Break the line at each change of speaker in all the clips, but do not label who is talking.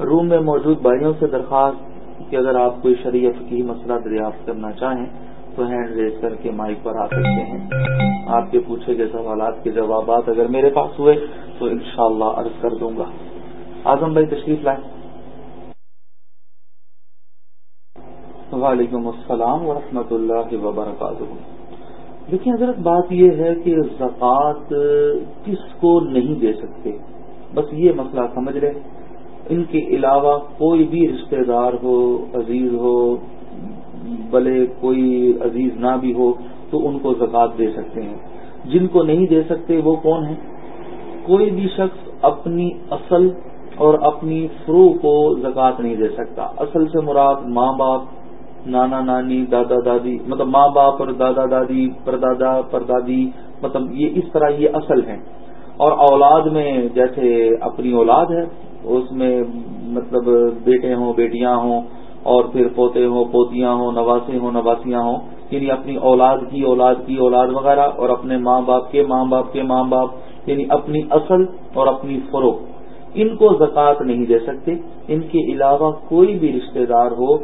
روم میں موجود بھائیوں سے درخواست کہ اگر آپ کوئی شریعت کی مسئلہ دریافت کرنا چاہیں تو ہینڈ ریز کر کے مائک پر آ سکتے ہیں۔ آپ کے پوچھے گئے سوالات کے جوابات اگر میرے پاس ہوئے تو انشاءاللہ عرض کر دوں گا۔ اعظم بھائی تشریف لائیں۔ وعلیکم السلام ورحمۃ اللہ وبرکاتہ۔ دیکھیں حضرت، بات یہ ہے کہ زکوٰۃ کس کو نہیں دے سکتے۔ بس یہ مسئلہ سمجھ لیں۔ ان کے علاوہ کوئی بھی رشتہ دار ہو، عزیز ہو بلے کوئی عزیز نہ بھی ہو، تو ان کو زکوٰۃ دے سکتے ہیں۔ جن کو نہیں دے سکتے وہ کون ہیں؟ کوئی بھی شخص اپنی اصل اور اپنی فرو کو زکوٰۃ نہیں دے سکتا۔ اصل سے مراد ماں باپ، نانا نانی، دادا دادی مطلب ماں باپ اور دادا دادی، پردادا، پردادی مطلب یہ اس طرح یہ اصل ہیں۔ اور اولاد میں جیسے اپنی اولاد ہے اس میں مطلب بیٹے ہوں، بیٹیاں ہوں اور پھر پوتے ہوں، پوتیاں ہوں، نواسے ہوں، نواسیاں ہوں یعنی اپنی اولاد کی اولاد کی اولاد وغیرہ اور اپنے ماں باپ کے ماں باپ کے ماں باپ یعنی اپنی اصل اور اپنی فروغ۔ ان کو زکوٰۃ نہیں دے سکتے، ان کے علاوہ کوئی بھی رشتہ دار ہو،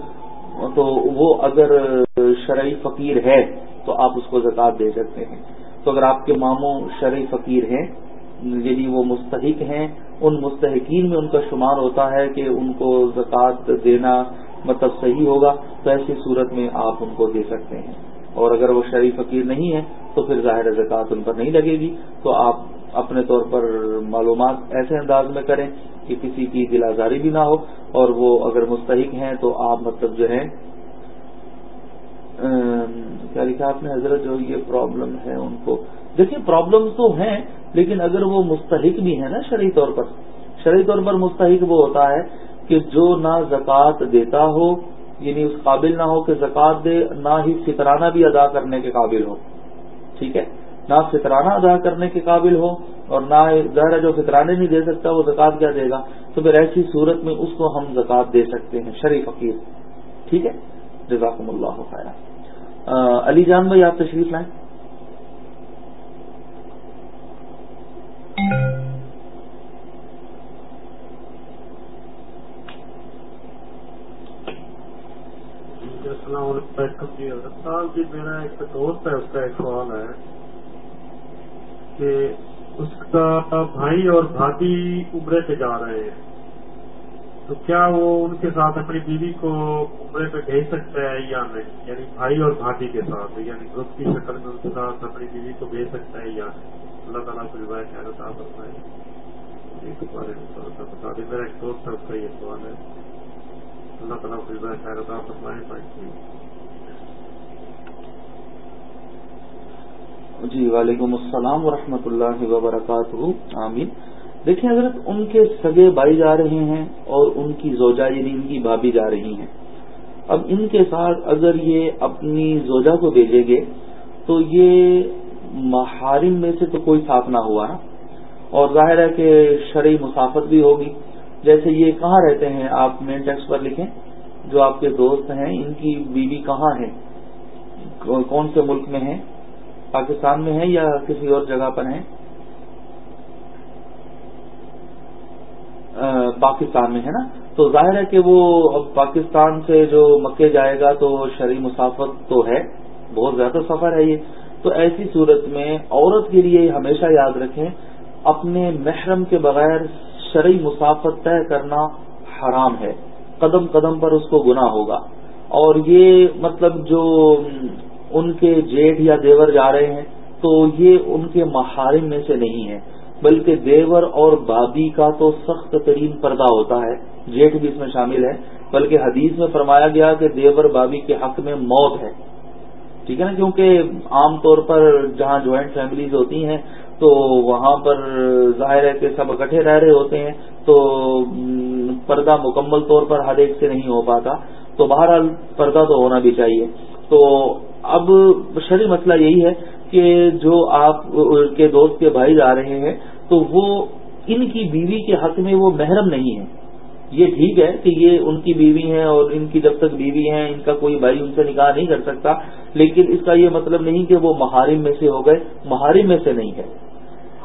تو وہ اگر شرعی فقیر ہے تو آپ اس کو زکوٰۃ دے سکتے ہیں۔ تو اگر آپ کے ماموں شرعی فقیر ہیں یعنی وہ مستحق ہیں، ان مستحقین میں ان کا شمار ہوتا ہے کہ ان کو زکوٰۃ دینا مطلب صحیح ہوگا، تو ایسی صورت میں آپ ان کو دے سکتے ہیں۔ اور اگر وہ شرعی فقیر نہیں ہے تو پھر ظاہر زکوٰۃ ان پر نہیں لگے گی۔ تو آپ اپنے طور پر معلومات ایسے انداز میں کریں کہ کسی کی دل آزاری بھی نہ ہو۔ اور وہ اگر مستحق ہیں، تو آپ مطلب جو ہے کیا لکھا آپ نے؟ حضرت جو یہ پرابلم ہے ان کو۔ دیکھیے پرابلم تو ہیں لیکن اگر وہ مستحق بھی ہیں نا شرعی طور پر، شرعی طور پر مستحق وہ ہوتا ہے کہ جو نہ زکوٰۃ دیتا ہو یعنی اس قابل نہ ہو کہ زکوٰۃ دے، نہ ہی فطرانہ بھی ادا کرنے کے قابل ہو۔ ٹھیک ہے؟ نہ فطرانہ ادا کرنے کے قابل ہو اور نہ ظاہر جو فطرانے نہیں دے سکتا وہ زکوٰۃ کیا دے گا؟ تو پھر ایسی صورت میں اس کو ہم زکوٰۃ دے سکتے ہیں شریف فقیر۔ ٹھیک ہے؟ جزاکم اللہ خیر علی جان بھائی، آپ تشریف لائیں۔
جی، السلام علیکم جی صاحب جی میرا ایک دوست ہے، اس کا ایک سوال ہے کہ اس کا بھائی اور بھابھی عمرے پہ جا رہے ہیں، تو کیا وہ ان کے ساتھ اپنی بیوی کو عمرے پہ بھیج سکتا ہے یا نہیں؟ یعنی بھائی اور بھابھی کے ساتھ یعنی گروپ کی شکل میں ان کے ساتھ اپنی بیوی کو بھیج سکتا ہے یا نہیں؟ اللہ تعالیٰ کو روایت خیر صاحب بتائے اس بارے میں تھوڑا سا بتا دیں میرا ایک دوست ہے، اس کا یہ سوال ہے۔ اللہ تعالیٰ کو روایت خیر صاحب بتائیں تاکہ
جی۔ وعلیکم السلام ورحمۃ اللہ وبرکاتہ۔ آمین۔ دیکھیں، حضرت، ان کے سگے بائی جا رہے ہیں اور ان کی زوجا یعنی ان کی بھابھی جا رہی ہیں۔ اب ان کے ساتھ اگر یہ اپنی زوجا کو بھیجیں گے تو یہ محارم میں سے تو کوئی ساتھ نہ ہوا نا۔ اور ظاہر ہے کہ شرعی مسافت بھی ہوگی۔ جیسے یہ کہاں رہتے ہیں؟ آپ مین ٹیکس پر لکھیں۔ جو آپ کے دوست ہیں، ان کی بیوی کہاں ہے؟ کون سے ملک میں ہیں؟ پاکستان میں ہے یا کسی اور جگہ پر ہیں؟ پاکستان میں ہے نا۔ تو ظاہر ہے کہ وہ اب پاکستان سے جو مکے جائے گا تو شرعی مسافت تو ہے۔ بہت زیادہ سفر ہے یہ۔ تو ایسی صورت میں عورت کے لیے ہمیشہ یاد رکھیں، اپنے محرم کے بغیر شرعی مسافت طے کرنا حرام ہے۔ قدم قدم پر اس کو گنا ہوگا۔ اور یہ مطلب جو ان کے جیٹھ یا دیور جا رہے ہیں، تو یہ ان کے محارم میں سے نہیں ہے۔ بلکہ دیور اور بابی کا تو سخت ترین پردہ ہوتا ہے۔ جیٹھ بھی اس میں شامل ہے۔ بلکہ حدیث میں فرمایا گیا کہ دیور بابی کے حق میں موت ہے۔ ٹھیک ہے نا؟ کیونکہ عام طور پر جہاں جوائنٹ فیملیز ہوتی ہیں، تو وہاں پر ظاہر ہے کہ سب اکٹھے رہ رہے ہوتے ہیں، تو پردہ مکمل طور پر ہر ایک سے نہیں ہو پاتا۔ تو بہرحال پردہ تو ہونا بھی چاہیے۔ تو اب شری مسئلہ یہی ہے کہ جو آپ کے دوست کے بھائی جا رہے ہیں، تو وہ ان کی بیوی کے حق میں وہ محرم نہیں ہے۔ یہ ٹھیک ہے کہ یہ ان کی بیوی ہیں اور ان کی جب تک بیوی ہیں، ان کا کوئی بھائی ان سے نکاح نہیں کر سکتا۔ لیکن اس کا یہ مطلب نہیں کہ وہ محارم میں سے ہو گئے، محارم میں سے نہیں ہے۔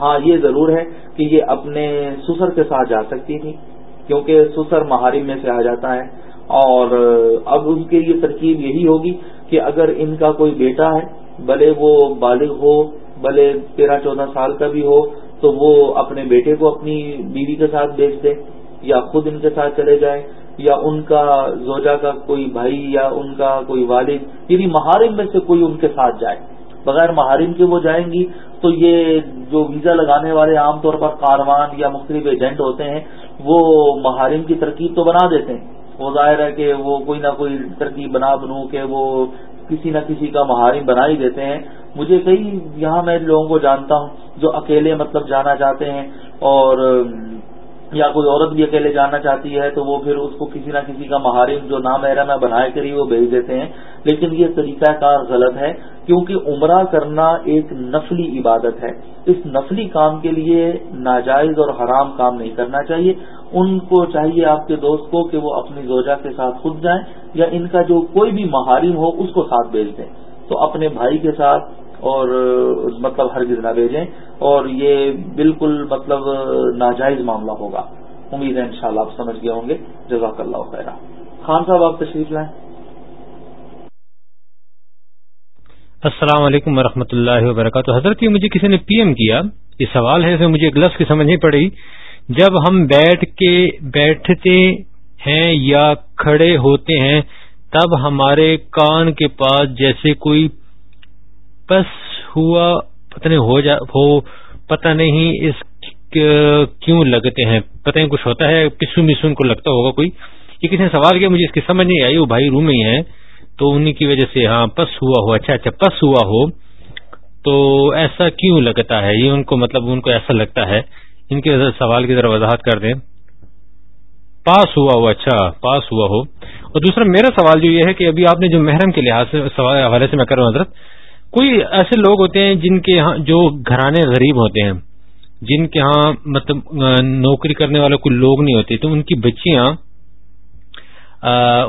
ہاں یہ ضرور ہے کہ یہ اپنے سسر کے ساتھ جا سکتی تھی، کیونکہ سسر محارم میں سے آ جاتا ہے۔ اور اب ان کے لیے ترکیب یہی ہوگی کہ اگر ان کا کوئی بیٹا ہے، بھلے وہ بالغ ہو، بھلے تیرہ چودہ سال کا بھی ہو، تو وہ اپنے بیٹے کو اپنی بیوی کے ساتھ بیچ دے یا خود ان کے ساتھ چلے جائیں یا ان کا زوجا کا کوئی بھائی یا ان کا کوئی والد یعنی محارم میں سے کوئی ان کے ساتھ جائے۔ بغیر محارم کے وہ جائیں گی۔ تو یہ جو ویزا لگانے والے عام طور پر کاروان یا مختلف ایجنٹ ہوتے ہیں، وہ محارم کی ترکیب تو بنا دیتے ہیں۔ وہ ظاہر ہے کہ وہ کوئی نہ کوئی ترکیب بنا بنو کہ وہ کسی نہ کسی کا محارم بنا ہی دیتے ہیں۔ مجھے کئی یہاں میں لوگوں کو جانتا ہوں جو اکیلے مطلب جانا چاہتے ہیں اور یا کوئی عورت بھی اکیلے جانا چاہتی ہے تو وہ پھر اس کو کسی نہ کسی کا مہارم جو نام میں بنائے کری وہ بھیج دیتے ہیں۔ لیکن یہ طریقہ کار غلط ہے کیونکہ عمرہ کرنا ایک نفلی عبادت ہے۔ اس نفلی کام کے لیے ناجائز اور حرام کام نہیں کرنا چاہیے۔ ان کو چاہیے آپ کے دوست کو کہ وہ اپنی زوجہ کے ساتھ خود جائیں یا ان کا جو کوئی بھی مہارم ہو اس کو ساتھ بھیج دیں۔ تو اپنے بھائی کے ساتھ اور مطلب ہرگز نہ بھیجیں اور یہ بالکل مطلب ناجائز معاملہ ہوگا۔ امید ہے انشاءاللہ آپ سمجھ گئے ہوں گے۔ جزاک اللہ خیر خان صاحب، آپ تشریف لائیں۔
السلام علیکم ورحمۃ اللہ وبرکاتہ۔ حضرت، یہ مجھے کسی نے پی ایم کیا؟ یہ سوال ہے مجھے ایک لفظ کی سمجھ نہیں پڑی۔ جب ہم بیٹھ کے بیٹھتے ہیں یا کھڑے ہوتے ہیں، تب ہمارے کان کے پاس جیسے کوئی پس ہوا، پتہ نہیں ہو جا، ہو، پتہ نہیں اس کیوں لگتے ہیں۔ پتہ نہیں کچھ ہوتا ہے پسو مسو ان کو لگتا ہوگا کوئی۔ یہ کسی نے سوال کیا، مجھے اس کی سمجھ نہیں آئی، وہ بھائی روم میں ہی ہے تو انہیں کی وجہ سے ہاں پس ہوا ہو اچھا اچھا پس ہوا ہو۔ تو ایسا کیوں لگتا ہے؟ یہ ان کو مطلب ان کو ایسا لگتا ہے۔ ان کی وجہ سوال کی ذرا وضاحت کر دیں۔ پاس ہوا ہو اچھا پاس ہوا ہو۔ اور دوسرا، میرا سوال جو یہ ہے کہ ابھی آپ نے جو محرم کے لحاظ سے حوالے سے میں کر رہا ہوں، حضرت کوئی ایسے لوگ ہوتے ہیں جن کے ہاں جو گھرانے غریب ہوتے ہیں، جن کے ہاں مطلب نوکری کرنے والے کوئی لوگ نہیں ہوتے، تو ان کی بچیاں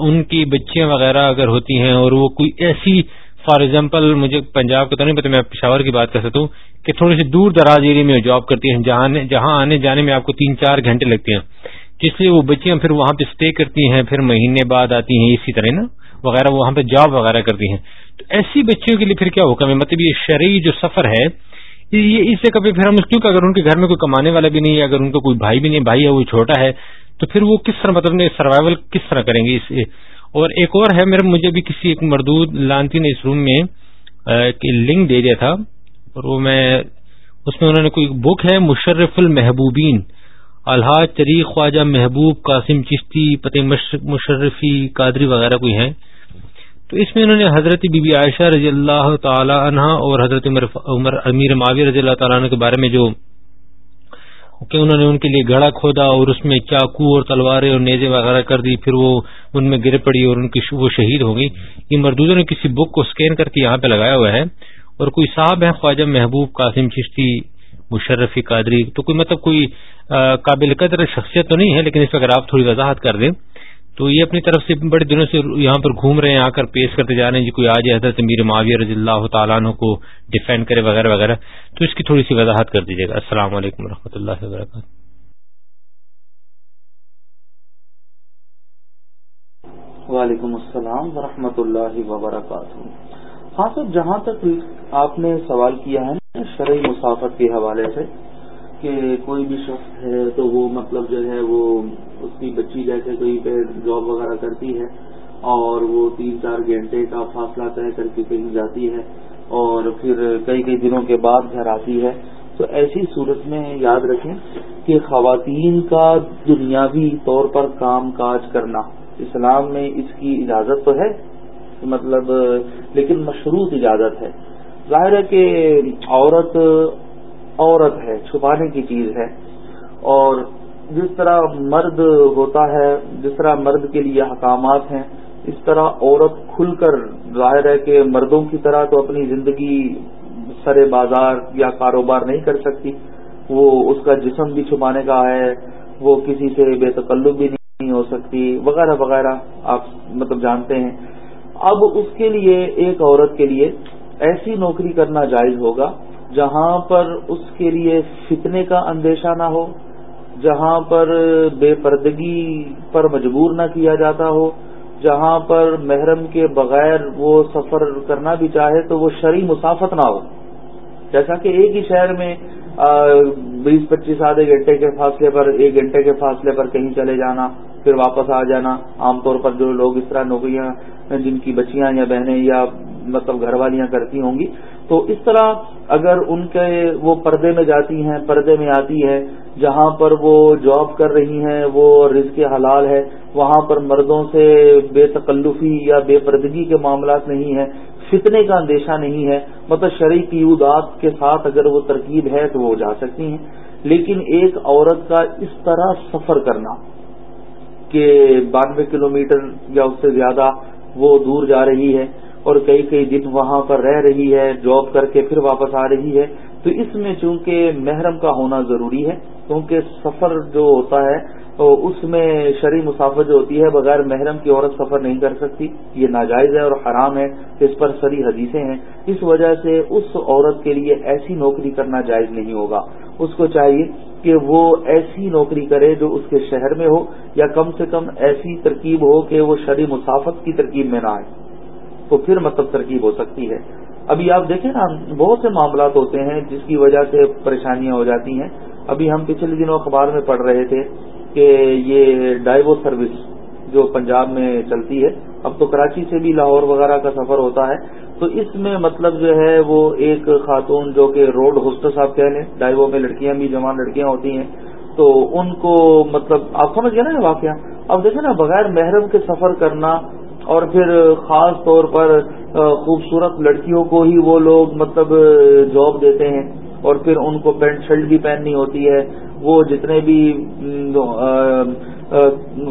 ان کی بچیاں وغیرہ اگر ہوتی ہیں اور وہ کوئی ایسی فار ایگزامپل مجھے پنجاب کا تو نہیں پتا میں پشاور کی بات کر سکتا ہوں، کہ تھوڑی سی دور دراز ایریا میں جاب کرتی ہیں، جہاں آنے جانے میں آپ کو تین چار گھنٹے لگتے ہیں، جس لیے وہ بچیاں پھر وہاں پہ اسٹے کرتی ہیں، پھر مہینے بعد آتی ہیں، اسی طرح نا؟ وغیرہ وہاں پہ جاب وغیرہ کرتی ہیں۔ تو ایسی بچیوں کے لیے پھر کیا حکم ہے؟ مطلب یہ شرعی جو سفر ہے، یہ اس سے کبھی پھر ہم کیوں اگر ان کے گھر میں کوئی کمانے والا بھی نہیں ہے، اگر ان کا کوئی بھائی بھی نہیں بھائی ہے، وہ چھوٹا ہے، تو پھر وہ کس طرح مطلب سروائول کس طرح کریں گے اس اور ایک اور ہے، میرے، مجھے بھی کسی ایک مردود لانتی نے اس روم میں لنک دے دیا تھا، اور وہ میں، اس میں انہوں نے کوئی بک ہے، مشرف المحبوبین الحاظ طریق خواجہ محبوب قاسم چشتی فتح مشرفی، قادری وغیرہ کوئی ہیں۔ تو اس میں انہوں نے حضرت بی بی عائشہ رضی اللہ تعالی عنہ اور حضرت عمر امیر معاویہ رضی اللہ تعالیٰ عنہ کے بارے میں جو کہ انہوں نے ان کے لیے گڑا کھودا اور اس میں چاقو اور تلواریں اور نیزے وغیرہ کر دی، پھر وہ ان میں گر پڑی اور ان کی وہ شہید ہو گئی۔ یہ مردودوں نے کسی بک کو اسکین کر کے یہاں پہ لگایا ہوا ہے اور کوئی صاحب ہے خواجہ محبوب قاسم چشتی مشرفی قادری، تو کوئی مطلب کوئی قابل قدر شخصیت تو نہیں ہے، لیکن اس پہ اگر آپ تھوڑی وضاحت کر دیں۔ تو یہ اپنی طرف سے بڑے دنوں سے یہاں پر گھوم رہے ہیں، آ کر پیش کرتے جا رہے ہیں۔ جی کوئی آج حضرت میر معاویہ رضی اللہ تعالیٰ عنہ کو ڈیفینڈ کرے وغیرہ وغیرہ، تو اس کی تھوڑی سی وضاحت کر دیجیے گا۔ السلام علیکم و اللہ وبرکاتہ۔
وعلیکم السلام ورحمۃ اللہ وبرکاتہ۔ ہاں سر جہاں تک آپ نے سوال کیا ہے شرعی مسافت کے حوالے سے کہ کوئی بھی شخص ہے تو وہ مطلب جو ہے وہ اس کی بچی جیسے کہیں پہ جاب وغیرہ کرتی ہے اور وہ تین چار گھنٹے کا فاصلہ طے کر کے کہیں جاتی ہے اور پھر کئی کئی دنوں کے بعد گھر آتی ہے۔ تو ایسی صورت میں یاد رکھیں کہ خواتین کا دنیاوی طور پر کام کاج کرنا اسلام میں اس کی اجازت تو ہے مطلب لیکن مشروط اجازت ہے۔ ظاہر ہے کہ عورت عورت ہے، چھپانے کی چیز ہے۔ اور جس طرح مرد ہوتا ہے، جس طرح مرد کے لیے حکامات ہیں، اس طرح عورت کھل کر ظاہر ہے کہ مردوں کی طرح تو اپنی زندگی سر بازار یا کاروبار نہیں کر سکتی۔ وہ اس کا جسم بھی چھپانے کا ہے، وہ کسی سے بے تکلب بھی نہیں ہو سکتی، وغیرہ وغیرہ۔ آپ مطلب جانتے ہیں۔ اب اس کے لیے، ایک عورت کے لیے ایسی نوکری کرنا جائز ہوگا جہاں پر اس کے لیے فتنے کا اندیشہ نہ ہو، جہاں پر بے پردگی پر مجبور نہ کیا جاتا ہو، جہاں پر محرم کے بغیر وہ سفر کرنا بھی چاہے تو وہ شرعی مسافت نہ ہو۔ جیسا کہ ایک ہی شہر میں بیس، پچیس آدھے گھنٹے کے فاصلے پر، ایک گھنٹے کے فاصلے پر کہیں چلے جانا، پھر واپس آ جانا۔ عام طور پر جو لوگ اس طرح نوکریاں، جن کی بچیاں یا بہنیں یا مطلب گھر والیاں کرتی ہوں گی تو اس طرح اگر ان کے وہ پردے میں جاتی ہیں، پردے میں آتی ہے، جہاں پر وہ جاب کر رہی ہیں، وہ رزق حلال ہے، وہاں پر مردوں سے بے تکلفی یا بے پردگی کے معاملات نہیں ہیں، فتنے کا اندیشہ نہیں ہے۔ مطلب شرعی قیودات کے ساتھ اگر وہ ترکیب ہے تو وہ جا سکتی ہیں۔ لیکن ایک عورت کا اس طرح سفر کرنا کہ بانوے کلومیٹر یا اس سے زیادہ وہ دور جا رہی ہے اور کئی کئی دن وہاں پر رہ رہی ہے، جاب کر کے پھر واپس آ رہی ہے۔ تو اس میں چونکہ محرم کا ہونا ضروری ہے، کیونکہ سفر جو ہوتا ہے اس میں شرعی مسافر جو ہوتی ہے، بغیر محرم کی عورت سفر نہیں کر سکتی۔ یہ ناجائز ہے اور حرام ہے، اس پر سری حدیثیں ہیں۔ اس وجہ سے اس عورت کے لیے ایسی نوکری کرنا جائز نہیں ہوگا۔ اس کو چاہیے کہ وہ ایسی نوکری کرے جو اس کے شہر میں ہو، یا کم سے کم ایسی ترکیب ہو کہ وہ شرعی مسافت کی ترکیب میں نہ آئے۔ تو پھر مطلب ترکیب ہو سکتی ہے۔ ابھی آپ دیکھیں نا، بہت سے معاملات ہوتے ہیں جس کی وجہ سے پریشانیاں ہو جاتی ہیں۔ ابھی ہم پچھلے دنوں اخبار میں پڑھ رہے تھے کہ یہ ڈائیو سروس جو پنجاب میں چلتی ہے، اب تو کراچی سے بھی لاہور وغیرہ کا سفر ہوتا ہے۔ تو اس میں مطلب جو ہے وہ ایک خاتون جو کہ روڈ ہوسٹس آپ کہہ لیں ڈائیو میں لڑکیاں بھی، جوان لڑکیاں ہوتی ہیں۔ تو ان کو مطلب آپ سمجھ گئے نا یہ واقعہ؟ اب دیکھیں نا، بغیر محرم کے سفر کرنا اور پھر خاص طور پر خوبصورت لڑکیوں کو ہی وہ لوگ مطلب جاب دیتے ہیں اور پھر ان کو پینٹ شرٹ بھی پہننی ہوتی ہے۔ وہ جتنے بھی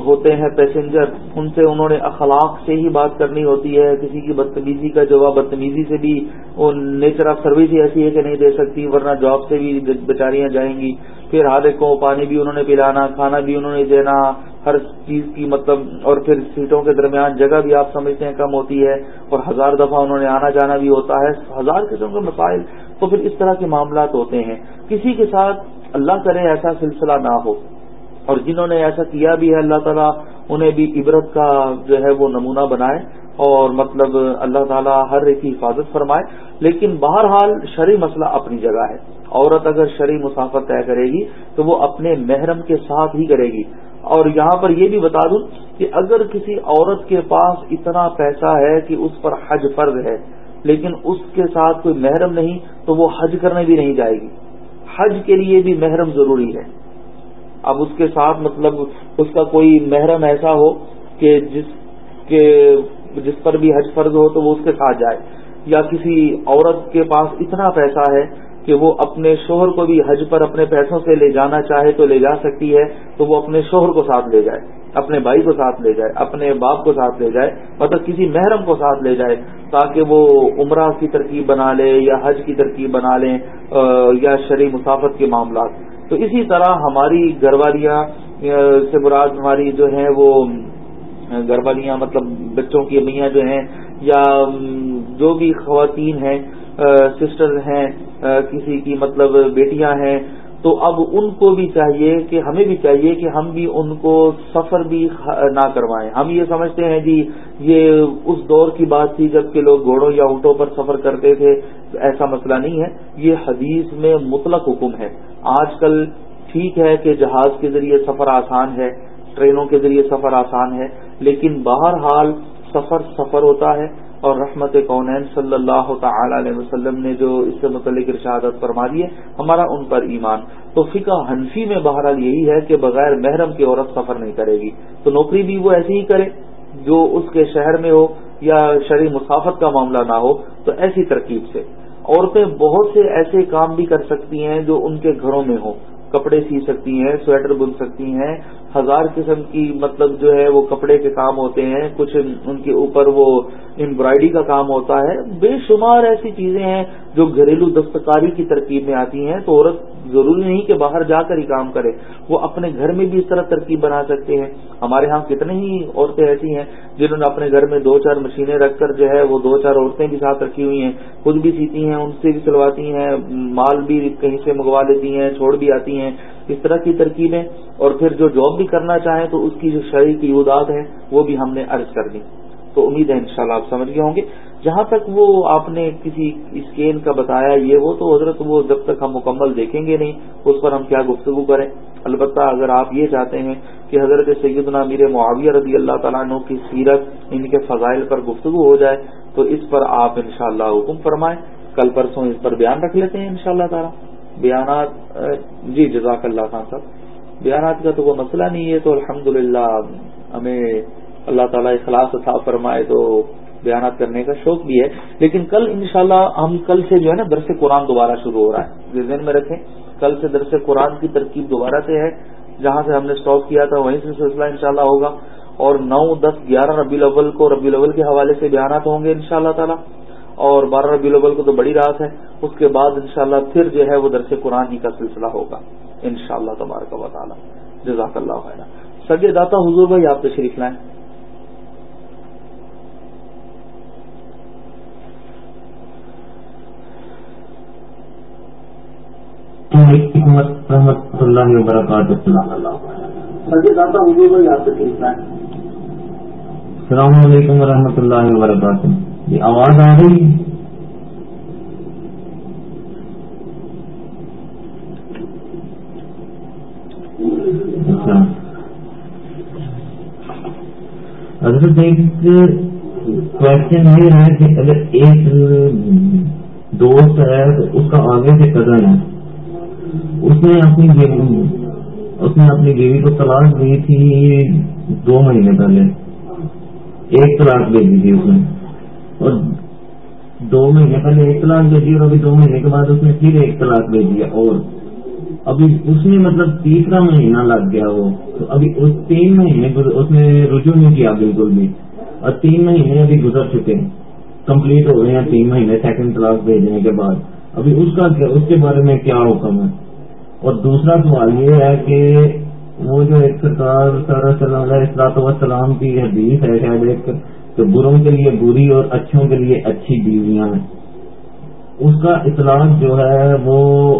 ہوتے ہیں پیسنجر، ان سے انہوں نے اخلاق سے ہی بات کرنی ہوتی ہے۔ کسی کی بدتمیزی کا جواب بدتمیزی سے بھی، وہ نیچر آف سروس ہی ایسی ہے کہ نہیں دے سکتی، ورنہ جاب سے بھی بیچاریاں جائیں گی۔ پھر ہر ایک کو پانی بھی انہوں نے پلانا، کھانا بھی انہوں نے دینا ہر چیز کی مطلب اور پھر سیٹوں کے درمیان جگہ بھی آپ سمجھتے ہیں کم ہوتی ہے اور ہزار دفعہ انہوں نے آنا جانا بھی ہوتا ہے، ہزار قسم کے مسائل۔ تو پھر اس طرح کے معاملات ہوتے ہیں۔ کسی کے ساتھ اللہ کرے ایسا سلسلہ نہ ہو۔ اور جنہوں نے ایسا کیا بھی ہے، اللہ تعالیٰ انہیں بھی عبرت کا جو ہے وہ نمونہ بنائے۔ اور مطلب اللہ تعالیٰ ہر ایک کی حفاظت فرمائے۔ لیکن بہرحال شرعی مسئلہ اپنی جگہ ہے۔ عورت اگر شرعی مسافت طے کرے گی تو وہ اپنے محرم کے ساتھ ہی کرے گی۔ اور یہاں پر یہ بھی بتا دوں کہ اگر کسی عورت کے پاس اتنا پیسہ ہے کہ اس پر حج فرض ہے، لیکن اس کے ساتھ کوئی محرم نہیں، تو وہ حج کرنے بھی نہیں جائے گی۔ حج کے لیے بھی محرم ضروری ہے۔ اب اس کے ساتھ مطلب اس کا کوئی محرم ایسا ہو کہ جس کے جس پر بھی حج فرض ہو تو وہ اس کے ساتھ جائے۔ یا کسی عورت کے پاس اتنا پیسہ ہے کہ وہ اپنے شوہر کو بھی حج پر اپنے پیسوں سے لے جانا چاہے تو لے جا سکتی ہے، تو وہ اپنے شوہر کو ساتھ لے جائے، اپنے بھائی کو ساتھ لے جائے، اپنے باپ کو ساتھ لے جائے مطلب کسی محرم کو ساتھ لے جائے تاکہ وہ عمرہ کی ترکیب بنا لے یا حج کی ترکیب بنا لیں یا شرع مسافت کے معاملات۔ تو اسی طرح ہماری گھر والیاں سے مراد ہماری جو ہیں وہ گھر والیاں مطلب بچوں کی امیاں جو ہیں، یا جو بھی خواتین ہیں سسٹر ہیں کسی کی مطلب بیٹیاں ہیں، تو اب ان کو بھی چاہیے کہ، ہمیں بھی چاہیے کہ ہم بھی ان کو سفر بھی نہ کروائیں۔ ہم یہ سمجھتے ہیں جی یہ اس دور کی بات تھی جبکہ لوگ گھوڑوں یا اونٹوں پر سفر کرتے تھے، ایسا مسئلہ نہیں ہے۔ یہ حدیث میں مطلق حکم ہے۔ آج کل ٹھیک ہے کہ جہاز کے ذریعے سفر آسان ہے، ٹرینوں کے ذریعے سفر آسان ہے لیکن بہرحال سفر سفر ہوتا ہے اور رحمت کونین صلی اللہ تعالی علیہ وسلم نے جو اس سے متعلق ارشادت فرما دی ہے، ہمارا ان پر ایمان۔ تو فقہ حنفی میں بہرحال یہی ہے کہ بغیر محرم کی عورت سفر نہیں کرے گی۔ تو نوکری بھی وہ ایسی ہی کرے جو اس کے شہر میں ہو یا شرعی مسافت کا معاملہ نہ ہو، تو ایسی ترکیب سے۔ عورتیں بہت سے ایسے کام بھی کر سکتی ہیں جو ان کے گھروں میں ہوں۔ کپڑے سی سکتی ہیں، سویٹر بن سکتی ہیں ہزار قسم کی مطلب جو ہے وہ کپڑے کے کام ہوتے ہیں، کچھ ان کے اوپر وہ امبرائڈری کا کام ہوتا ہے۔ بے شمار ایسی چیزیں ہیں جو گھریلو دستکاری کی ترکیب میں آتی ہیں۔ تو عورت ضروری نہیں کہ باہر جا کر ہی کام کرے۔ وہ اپنے گھر میں بھی اس طرح ترکیب بنا سکتے ہیں۔ ہمارے ہاں کتنے ہی عورتیں ایسی ہیں جنہوں نے اپنے گھر میں دو چار مشینیں رکھ کر جو ہے وہ دو چار عورتیں بھی ساتھ رکھی ہوئی ہیں۔ خود بھی سیتی ہیں، ان سے بھی سلواتی ہیں، مال بھی کہیں سے منگوا لیتی ہیں، چھوڑ بھی آتی ہیں۔ اس طرح کی ترکیبیں۔ اور پھر جو جاب بھی کرنا چاہیں تو اس کی جو شرح کی عداد ہے وہ بھی ہم نے عرض کر دی۔ تو امید ہے انشاءاللہ آپ سمجھ گئے ہوں گے۔ جہاں تک وہ آپ نے کسی اسکین کا بتایا یہ وہ تو حضرت وہ جب تک ہم مکمل دیکھیں گے نہیں، اس پر ہم کیا گفتگو کریں؟ البتہ اگر آپ یہ چاہتے ہیں کہ حضرت سیدنا میر معاویہ رضی اللہ تعالیٰ عنہ کی سیرت ان کے فضائل پر گفتگو ہو جائے تو اس پر آپ انشاءاللہ حکم فرمائیں۔ کل پرسوں اس پر بیان رکھ لیتے ہیں ان شاء اللہ تعالیٰ۔ بیانات جی جزاک اللہ خان صاحب۔ بیانات کا تو وہ مسئلہ نہیں ہے تو الحمدللہ ہمیں اللہ تعالیٰ اخلاص تھا فرمائے تو بیانات کرنے کا شوق بھی ہے۔ لیکن کل انشاءاللہ ہم کل سے جو ہے نا درس قرآن دوبارہ شروع ہو رہا ہے۔ ذہن میں رکھیں، کل سے درس قرآن کی ترکیب دوبارہ سے ہے۔ جہاں سے ہم نے اسٹاپ کیا تھا، وہیں سے سلسلہ انشاءاللہ ہوگا۔ اور نو، دس، گیارہ ربی الاول کو ربی الاول کے حوالے سے بیانات ہوں گے انشاءاللہ تعالی۔ اور بارہ ربی الاول کو تو بڑی رات ہے۔ اس کے بعد انشاءاللہ پھر جو ہے وہ درس قرآن ہی کا سلسلہ ہوگا۔ انشاءاللہ تبارک و تعالی۔ جزاک اللہ خیر سجے داتا حضور بھائی، آپ تشریف لائیں۔
رحمۃ اللہ وبرکاتہ السلام علیکم ورحمۃ اللہ وبرکاتہ یہ آواز آ رہی ہے حضرت ایک کوشچن یہ ہے کہ اگر ایک دوست ہے تو اس کا آگے سے قدر ہے۔ اس نے اپنی بیوی اس نے اپنی بیوی کو طلاق دی تھی دو مہینے پہلے۔ ایک طلاق دے دی تھی اس نے۔ اور دو مہینے پہلے ایک طلاق دے دی اور ابھی دو مہینے کے بعد اس نے پھر ایک طلاق دے دیا اور۔ ابھی اس نے مطلب تیسرا مہینہ لگ گیا وہ۔ تو ابھی اس تین مہینے اس نے رجوع نہیں کیا بالکل بھی۔ اور تین مہینے ابھی گزر چکے ہیں۔ کمپلیٹ ہو گئے ہیں تین مہینے سیکنڈ طلاق بھیجنے کے بعد۔ ابھی اس کا اس کے بارے میں کیا حکم ہے؟ اور دوسرا سوال یہ ہے کہ وہ جو ایک سرکار اصلاط وسلام کی حدیث ہے شاید ایک کہ بروں کے لیے بری اور اچھوں کے لیے اچھی بیویاں ہیں۔ اس کا اطلاق جو ہے وہ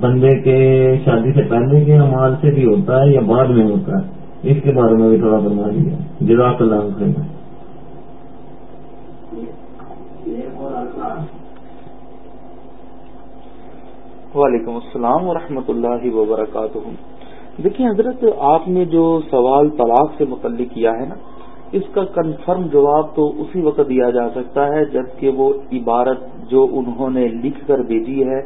بندے کے شادی سے پہلے کے امال سے بھی ہوتا ہے یا بعد میں ہوتا ہے؟ اس کے بارے میں بھی تھوڑا فرما دیجیے۔ جزاک اللہ خیر
وعلیکم السلام ورحمۃ اللہ وبرکاتہ۔ دیکھیں حضرت، آپ نے جو سوال طلاق سے متعلق کیا ہے نا، اس کا کنفرم جواب تو اسی وقت دیا جا سکتا ہے جبکہ وہ عبارت جو انہوں نے لکھ کر بھیجی ہے،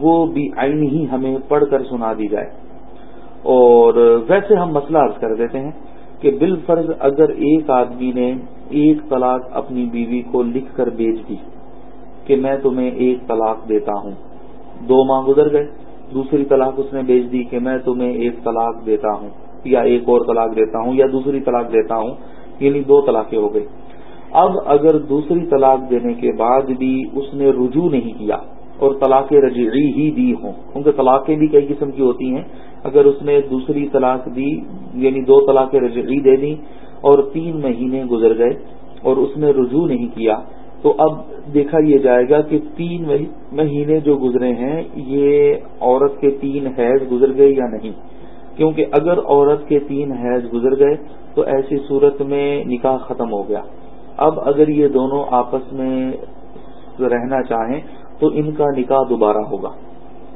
وہ بھی آئین ہی ہمیں پڑھ کر سنا دی جائے۔ اور ویسے ہم مسئلہ عرض کر دیتے ہیں کہ بال فرض اگر ایک آدمی نے ایک طلاق اپنی بیوی کو لکھ کر بھیج دی کہ میں تمہیں ایک طلاق دیتا ہوں دو ماہ گزر گئے، دوسری طلاق اس نے بیچ دی کہ میں تمہیں ایک طلاق دیتا ہوں، یا ایک اور طلاق دیتا ہوں، یا دوسری طلاق دیتا ہوں یعنی دو طلاقیں ہو گئی۔ اب اگر دوسری طلاق دینے کے بعد بھی اس نے رجوع نہیں کیا اور طلاق رجعی ہی دی ہوں، کیونکہ طلاقیں بھی کئی قسم کی ہوتی ہیں، اگر اس نے دوسری طلاق دی یعنی دو طلاق رجعی دے دی اور تین مہینے گزر گئے اور اس نے رجوع نہیں کیا تو اب دیکھا یہ جائے گا کہ تین مہینے جو گزرے ہیں، یہ عورت کے تین حیض گزر گئے یا نہیں؟ کیونکہ اگر عورت کے تین حیض گزر گئے تو ایسی صورت میں نکاح ختم ہو گیا۔ اب اگر یہ دونوں آپس میں رہنا چاہیں تو ان کا نکاح دوبارہ ہوگا۔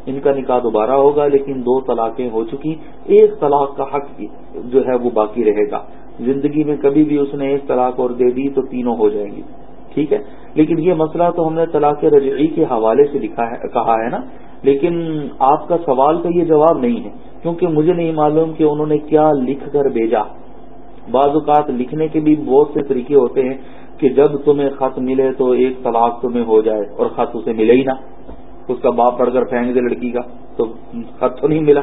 ان کا نکاح دوبارہ ہوگا، لیکن دو طلاقیں ہو چکی۔ ایک طلاق کا حق جو ہے وہ باقی رہے گا۔ زندگی میں کبھی بھی اس نے ایک طلاق اور دے دی تو تینوں ہو جائیں گی۔ ٹھیک ہے؟ لیکن یہ مسئلہ تو ہم نے طلاق رجعی کے حوالے سے کہا ہے نا؟ لیکن آپ کا سوال کا یہ جواب نہیں ہے، کیونکہ مجھے نہیں معلوم کہ انہوں نے کیا لکھ کر بھیجا۔ بعض اوقات لکھنے کے بھی بہت سے طریقے ہوتے ہیں کہ جب تمہیں خط ملے تو ایک طلاق تمہیں ہو جائے اور خط اسے ملے ہی نہ۔ اس کا باپ پڑھ کر پھینک دے لڑکی کا، تو خط تو نہیں ملا۔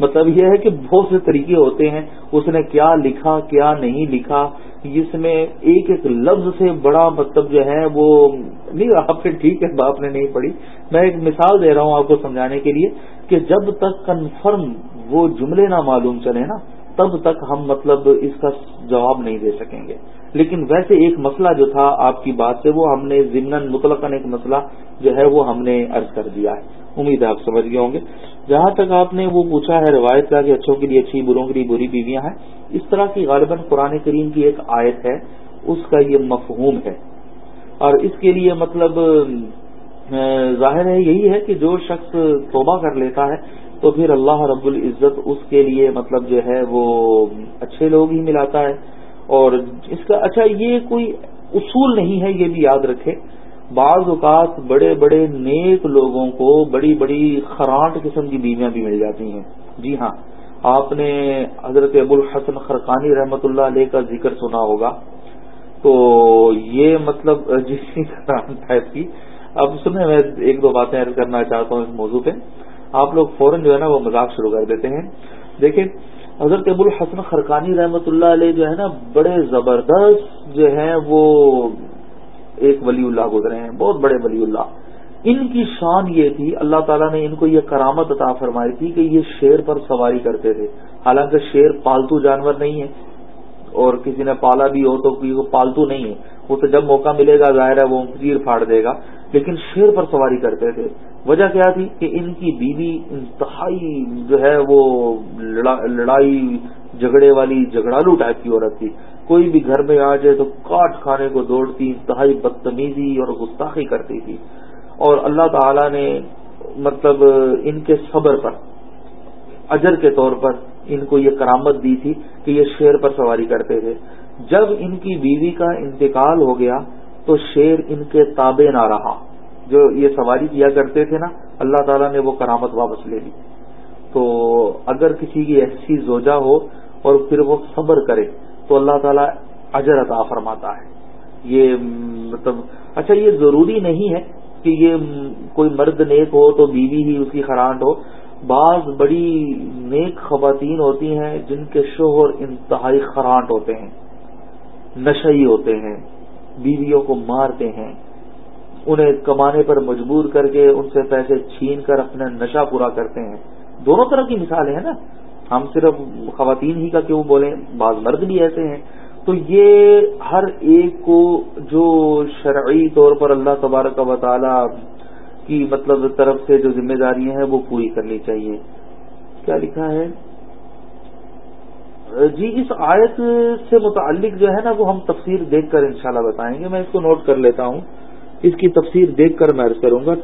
مطلب یہ ہے کہ بہت سے طریقے ہوتے ہیں، اس نے کیا لکھا، کیا نہیں لکھا، جس میں ایک ایک لفظ سے بڑا مطلب جو ہے وہ نہیں، آپ سے ٹھیک ہے باپ نے نہیں پڑھی۔ میں ایک مثال دے رہا ہوں آپ کو سمجھانے کے لیے کہ جب تک کنفرم وہ جملے نہ معلوم چلے نا، تب تک ہم مطلب اس کا جواب نہیں دے سکیں گے۔ لیکن ویسے ایک مسئلہ جو تھا آپ کی بات سے، وہ ہم نے ضمن مطلق ایک مسئلہ جو ہے وہ ہم نے عرض کر دیا ہے۔ امید آپ سمجھ گئے ہوں گے۔ جہاں تک آپ نے وہ پوچھا ہے روایت کا کہ اچھوں کے لیے اچھی بروں کے لیے بری بیویاں ہیں، اس طرح کی غالباً قرآن کریم کی ایک آیت ہے، اس کا یہ مفہوم ہے۔ اور اس کے لیے مطلب ظاہر ہے یہی ہے کہ جو شخص توبہ کر لیتا ہے، تو پھر اللہ رب العزت اس کے لیے مطلب جو ہے وہ اچھے لوگ ہی ملاتا ہے۔ اور اس کا اچھا یہ کوئی اصول نہیں ہے، یہ بھی یاد رکھے۔ بعض اوقات بڑے بڑے نیک لوگوں کو بڑی بڑی خرانٹ قسم کی بیویاں بھی مل جاتی ہیں۔ جی ہاں آپ نے حضرت ابو الحسن خرقانی رحمت اللہ علیہ کا ذکر سنا ہوگا۔ تو یہ مطلب جس ٹائپ کی۔ اب سنیں میں ایک دو باتیں عرض کرنا چاہتا ہوں اس موضوع پہ۔ آپ لوگ فوراً جو ہے نا وہ مذاق شروع کر دیتے ہیں۔ دیکھیں، حضرت ابو الحسن خرقانی رحمۃ اللہ علیہ جو ہے نا، بڑے زبردست جو ہیں وہ ایک ولی اللہ گزرے ہیں، بہت بڑے ولی اللہ۔ ان کی شان یہ تھی، اللہ تعالیٰ نے ان کو یہ کرامت عطا فرمائی تھی کہ یہ شیر پر سواری کرتے تھے۔ حالانکہ شیر پالتو جانور نہیں ہے، اور کسی نے پالا بھی ہو تو پالتو نہیں ہے۔ وہ تو جب موقع ملے گا، ظاہر ہے وہ چیر پھاڑ دے گا۔ لیکن شیر پر سواری کرتے تھے۔ وجہ کیا تھی کہ ان کی بیوی انتہائی جو ہے وہ لڑائی جھگڑے والی جھگڑالو ٹائپ کی عورت تھی۔ کوئی بھی گھر میں آ جائے تو کاٹ کھانے کو دوڑتی، انتہائی بدتمیزی اور گستاخی کرتی تھی۔ اور اللہ تعالی نے مطلب ان کے صبر پر، اجر کے طور پر ان کو یہ کرامت دی تھی کہ یہ شیر پر سواری کرتے تھے۔ جب ان کی بیوی کا انتقال ہو گیا تو شیر ان کے تابے نہ رہا۔ جو یہ سواری کیا کرتے تھے نا، اللہ تعالیٰ نے وہ کرامت واپس لے لی۔ تو اگر کسی کی ایسی زوجہ ہو اور پھر وہ صبر کرے تو اللہ تعالیٰ اجر عطا فرماتا ہے۔ یہ مطلب اچھا یہ ضروری نہیں ہے کہ یہ کوئی مرد نیک ہو تو بیوی ہی اس کی خرانٹ ہو۔ بعض بڑی نیک خواتین ہوتی ہیں جن کے شوہر انتہائی خرانٹ ہوتے ہیں، نشئی ہوتے ہیں، بیویوں کو مارتے ہیں۔ انہیں کمانے پر مجبور کر کے ان سے پیسے چھین کر اپنا نشہ پورا کرتے ہیں۔ دونوں طرح کی مثالیں ہیں نا۔ ہم صرف خواتین ہی کا کیوں بولیں؟ بعض مرد بھی ایسے ہیں۔ تو یہ ہر ایک کو جو شرعی طور پر اللہ تبارک و تعالی کی مطلب طرف سے جو ذمہ داریاں ہیں، وہ پوری کرنی چاہیے۔ کیا لکھا ہے؟ جی اس آیت سے متعلق جو ہے نا، وہ ہم تفسیر دیکھ کر انشاءاللہ بتائیں گے۔ میں اس کو نوٹ کر لیتا ہوں۔ اس کی تفسیر دیکھ کر میں عرض کروں گا۔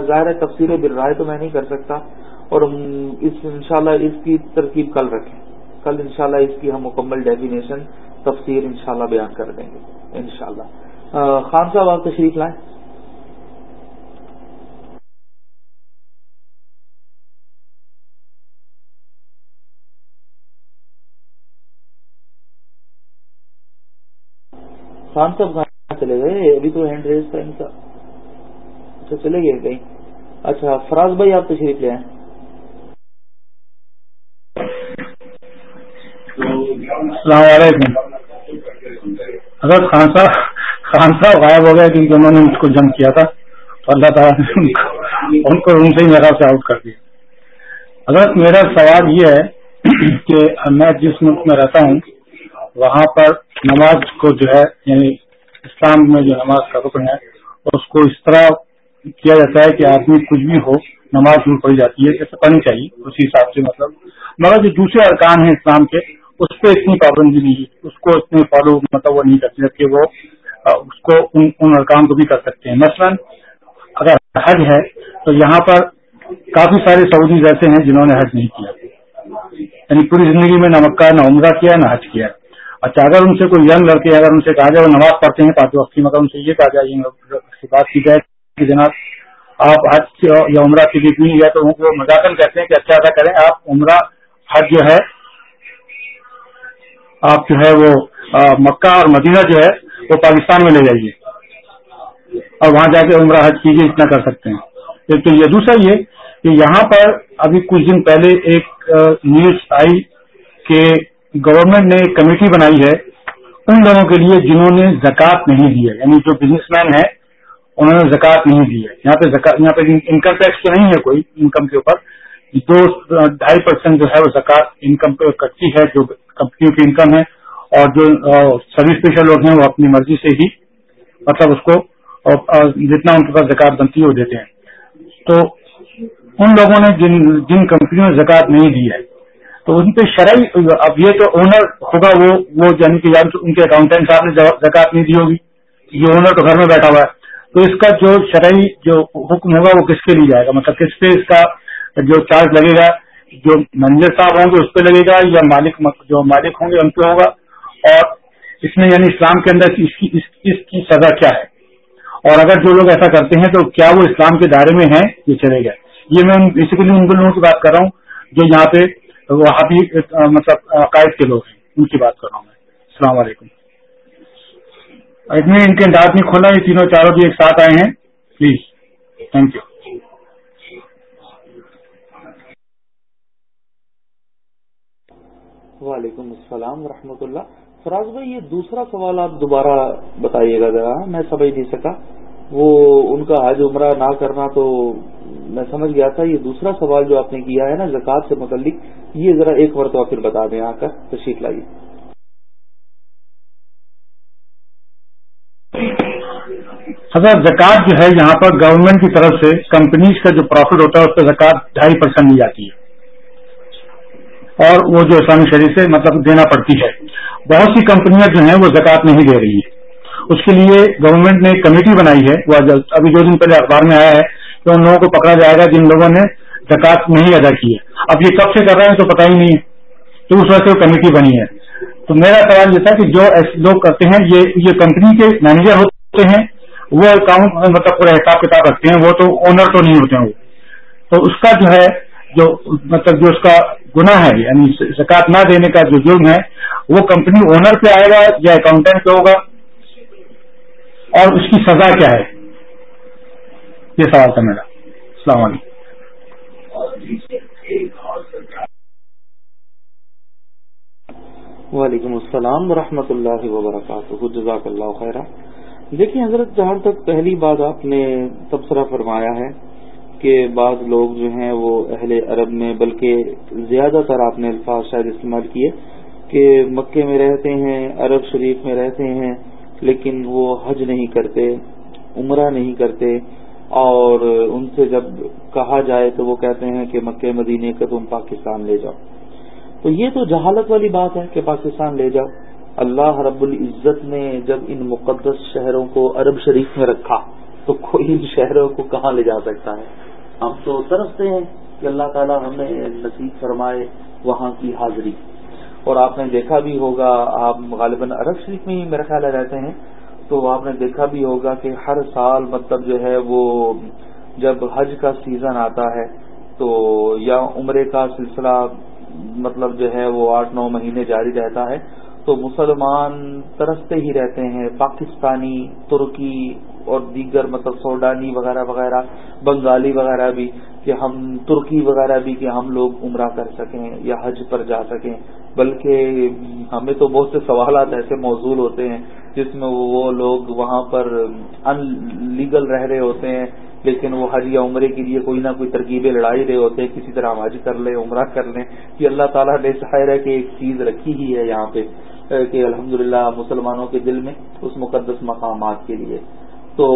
ظاہر ہے، تفسیر برائے تو میں نہیں کر سکتا۔ اور اس انشاءاللہ اس کی ترکیب کل رکھیں۔ کل انشاءاللہ اس کی ہم مکمل ڈیفینیشن تفسیر انشاءاللہ بیان کر دیں گے، انشاءاللہ۔ خان صاحب، آپ تشریف لائیں۔ خان صاحب کہاں چلے گئے؟ ابھی تو ہینڈ ریز تھا۔ ان کا اچھا چلے گئے کہیں۔ اچھا فراز بھائی، آپ تشریف لے آئیں۔
السلام علیکم۔ حضرت خان صاحب خان صاحب غائب ہو گئے کیونکہ انہوں نے مجھ کو جنگ کیا تھا تو اللہ تعالیٰ نے ان کو، ان سے ہی میرا سے آؤٹ کر دیا۔ حضرت، میرا سوال یہ ہے کہ میں جس ملک میں رہتا ہوں، وہاں پر نماز کو جو ہے یعنی اسلام میں جو نماز کا رکن ہے، اس کو اس طرح کیا جاتا ہے کہ آدمی کچھ بھی ہو، نماز ضرور پڑھی جاتی ہے ایسا پڑھنی چاہیے، اسی حساب سے مطلب۔ مگر جو دوسرے ارکان ہیں اسلام کے اس پہ اتنی پابندی نہیں ہے اس کو اتنے فالو مطلب وہ نہیں کرتے کہ وہ اس کو ان ان ارکان کو بھی کر سکتے ہیں۔ مثلا اگر حج ہے تو یہاں پر کافی سارے سعودیز ایسے ہیں جنہوں نے حج نہیں کیا۔ یعنی پوری زندگی میں نہ مکہ، نہ عمرہ کیا، نہ حج کیا۔ اچھا اگر ان سے کوئی ینگ لڑکے اگر ان سے کہا جائے وہ نماز پڑھتے ہیں پانچ وقت کی، مگر ان سے یہ کہا جائے مطلب بات کی جائے کہ جناب آپ حج یا عمرہ کے لیے نہیں گئے تو وہ مذاکر کہتے ہیں کہ اچھا ایسا کریں، آپ عمرہ حج جو ہے آپ جو ہے وہ مکہ اور مدینہ جو ہے وہ پاکستان میں لے جائیے اور وہاں جا کے عمرہ حج کیجیے، اتنا کر سکتے ہیں۔ ایک تو یہ دوسرا یہ کہ یہاں پر ابھی کچھ دن پہلے ایک نیوز آئی کہ گورنمنٹ نے ایک کمیٹی بنائی ہے ان لوگوں کے لیے جنہوں نے زکوٰۃ نہیں دی ہے۔ یعنی جو بزنس مین ہے انہوں نے زکوٰۃ نہیں دی ہے۔ یہاں پہ یہاں پہ انکم ٹیکس تو نہیں ہے کوئی انکم کے اوپر دو ڈھائی پرسینٹ جو ہے وہ زکات انکم پہ کٹتی ہے، جو کمپنیوں کی انکم ہے اور جو سروس پیشہ لوگ ہیں وہ اپنی مرضی سے ہی مطلب اس کو جتنا ان کے پاس زکات بنتی ہے وہ دیتے ہیں۔ تو ان لوگوں نے جن جن کمپنیوں نے زکات نہیں دی ہے، تو ان پہ شرعی، اب یہ تو اونر ہوگا وہ وہ یعنی کہ ان کے اکاؤنٹینٹ صاحب نے زکات نہیں دی ہوگی، یہ اونر تو گھر میں بیٹھا ہوا ہے۔ تو اس کا جو شرعی جو حکم ہوگا وہ کس کے لیے جائے گا؟ مطلب کس پہ اس کا جو چارج لگے گا جو منجر صاحب ہوں گے اس پہ لگے گا یا مالک جو مالک ہوں گے ان پہ ہوگا۔ اور اس میں یعنی اسلام کے اندر اس کی اس, اس کی سزا کیا ہے؟ اور اگر جو لوگ ایسا کرتے ہیں تو کیا وہ اسلام کے دائرے میں ہیں؟ یہ چلے گئے۔ یہ میں بیسیکلی ان لوگوں کی بات کر رہا ہوں جو یہاں پہ وہ ابھی مطلب عقائد کے لوگ ہیں۔ ان کی بات کر رہا ہوں میں۔ السلام علیکم۔ اتنے ان کے انداز نہیں کھولا یہ تینوں چاروں بھی ایک ساتھ آئے ہیں۔ پلیز تھینک یو
وعلیکم السلام ورحمۃ اللہ۔ فراز بھائی، یہ دوسرا سوال آپ دوبارہ بتائیے گا ذرا، میں سمجھ نہیں سکا۔ وہ ان کا حج عمرہ نہ کرنا تو میں سمجھ گیا تھا، یہ دوسرا سوال جو آپ نے کیا ہے نا، زکوٰۃ سے متعلق، یہ ذرا ایک مرتبہ پھر بتا دیں آ کر تشریف لائیے۔
حضرت، زکوٰۃ جو ہے یہاں پر گورنمنٹ کی طرف سے کمپنیز کا جو پروفٹ ہوتا ہے، اس پہ زکوٰۃ ڈھائی پرسینٹ لی جاتی ہے۔ اور وہ جو اسلامی شریف سے مطلب دینا پڑتی ہے۔ بہت سی کمپنیاں جو ہیں وہ زکوٰۃ نہیں دے رہی ہے اس کے لیے گورنمنٹ نے ایک کمیٹی بنائی ہے۔ وہ ابھی دو دن پہلے اخبار میں آیا ہے کہ ان لوگوں کو پکڑا جائے گا جن لوگوں نے زکوٰۃ نہیں ادا کی ہے۔ اب یہ کب سے کر رہے ہیں تو پتہ ہی نہیں ہے۔ تو اس وجہ سے وہ کمیٹی بنی ہے۔ تو میرا سوال یہ تھا کہ جو ایسے لوگ کرتے ہیں، یہ یہ کمپنی کے مینیجر ہوتے ہیں، وہ اکاؤنٹ مطلب پورا حساب کتاب رکھتے ہیں، وہ تو اونر تو نہیں ہوتے ہیں وہ۔ تو اس کا جو ہے جو مطلب جو اس کا گنا ہے یعنی زکات نہ دینے کا جو جرم ہے، وہ کمپنی اونر پہ آئے گا یا اکاؤنٹنٹ پہ ہوگا؟ اور اس کی سزا کیا ہے؟ یہ سوال تھا میرا۔ السلام علیکم۔
وعلیکم السلام ورحمۃ اللہ وبرکاتہ۔ جزاک اللہ خیرہ۔ دیکھیں حضرت جہاں تک پہلی بات آپ نے تبصرہ فرمایا ہے کہ بعض لوگ جو ہیں وہ اہل عرب میں، بلکہ زیادہ تر آپ نے الفاظ شاید استعمال کیے کہ مکے میں رہتے ہیں، عرب شریف میں رہتے ہیں، لیکن وہ حج نہیں کرتے، عمرہ نہیں کرتے، اور ان سے جب کہا جائے تو وہ کہتے ہیں کہ مکے، مدینے کا تم پاکستان لے جاؤ۔ تو یہ تو جہالت والی بات ہے کہ پاکستان لے جاؤ۔ اللہ رب العزت نے جب ان مقدس شہروں کو عرب شریف میں رکھا تو کوئی ان شہروں کو کہاں لے جا سکتا ہے؟ ہم تو ترستے ہیں کہ اللہ تعالیٰ ہمیں نصیب فرمائے وہاں کی حاضری۔ اور آپ نے دیکھا بھی ہوگا، آپ غالباً عرب شریف میں ہی میرا خیال رہتے ہیں، تو آپ نے دیکھا بھی ہوگا کہ ہر سال مطلب جو ہے وہ جب حج کا سیزن آتا ہے، تو یا عمرے کا سلسلہ مطلب جو ہے وہ آٹھ نو مہینے جاری رہتا ہے، تو مسلمان ترستے ہی رہتے ہیں، پاکستانی، ترکی اور دیگر مطلب سوڈانی وغیرہ وغیرہ، بنگالی وغیرہ بھی کہ ہم، ترکی وغیرہ بھی کہ ہم لوگ عمرہ کر سکیں یا حج پر جا سکیں۔ بلکہ ہمیں تو بہت سے سوالات ایسے موصول ہوتے ہیں جس میں وہ لوگ وہاں پر ان لیگل رہ رہے ہوتے ہیں، لیکن وہ حج یا عمرے کے لیے کوئی نہ کوئی ترکیبیں لڑائی رہے ہوتے ہیں، کسی طرح ہم حج کر لیں، عمرہ کر لیں۔ کہ اللہ تعالیٰ نے ظاہر ہے کہ ایک چیز رکھی ہی ہے یہاں پہ، کہ الحمدللہ مسلمانوں کے دل میں اس مقدس مقامات کے لیے۔ تو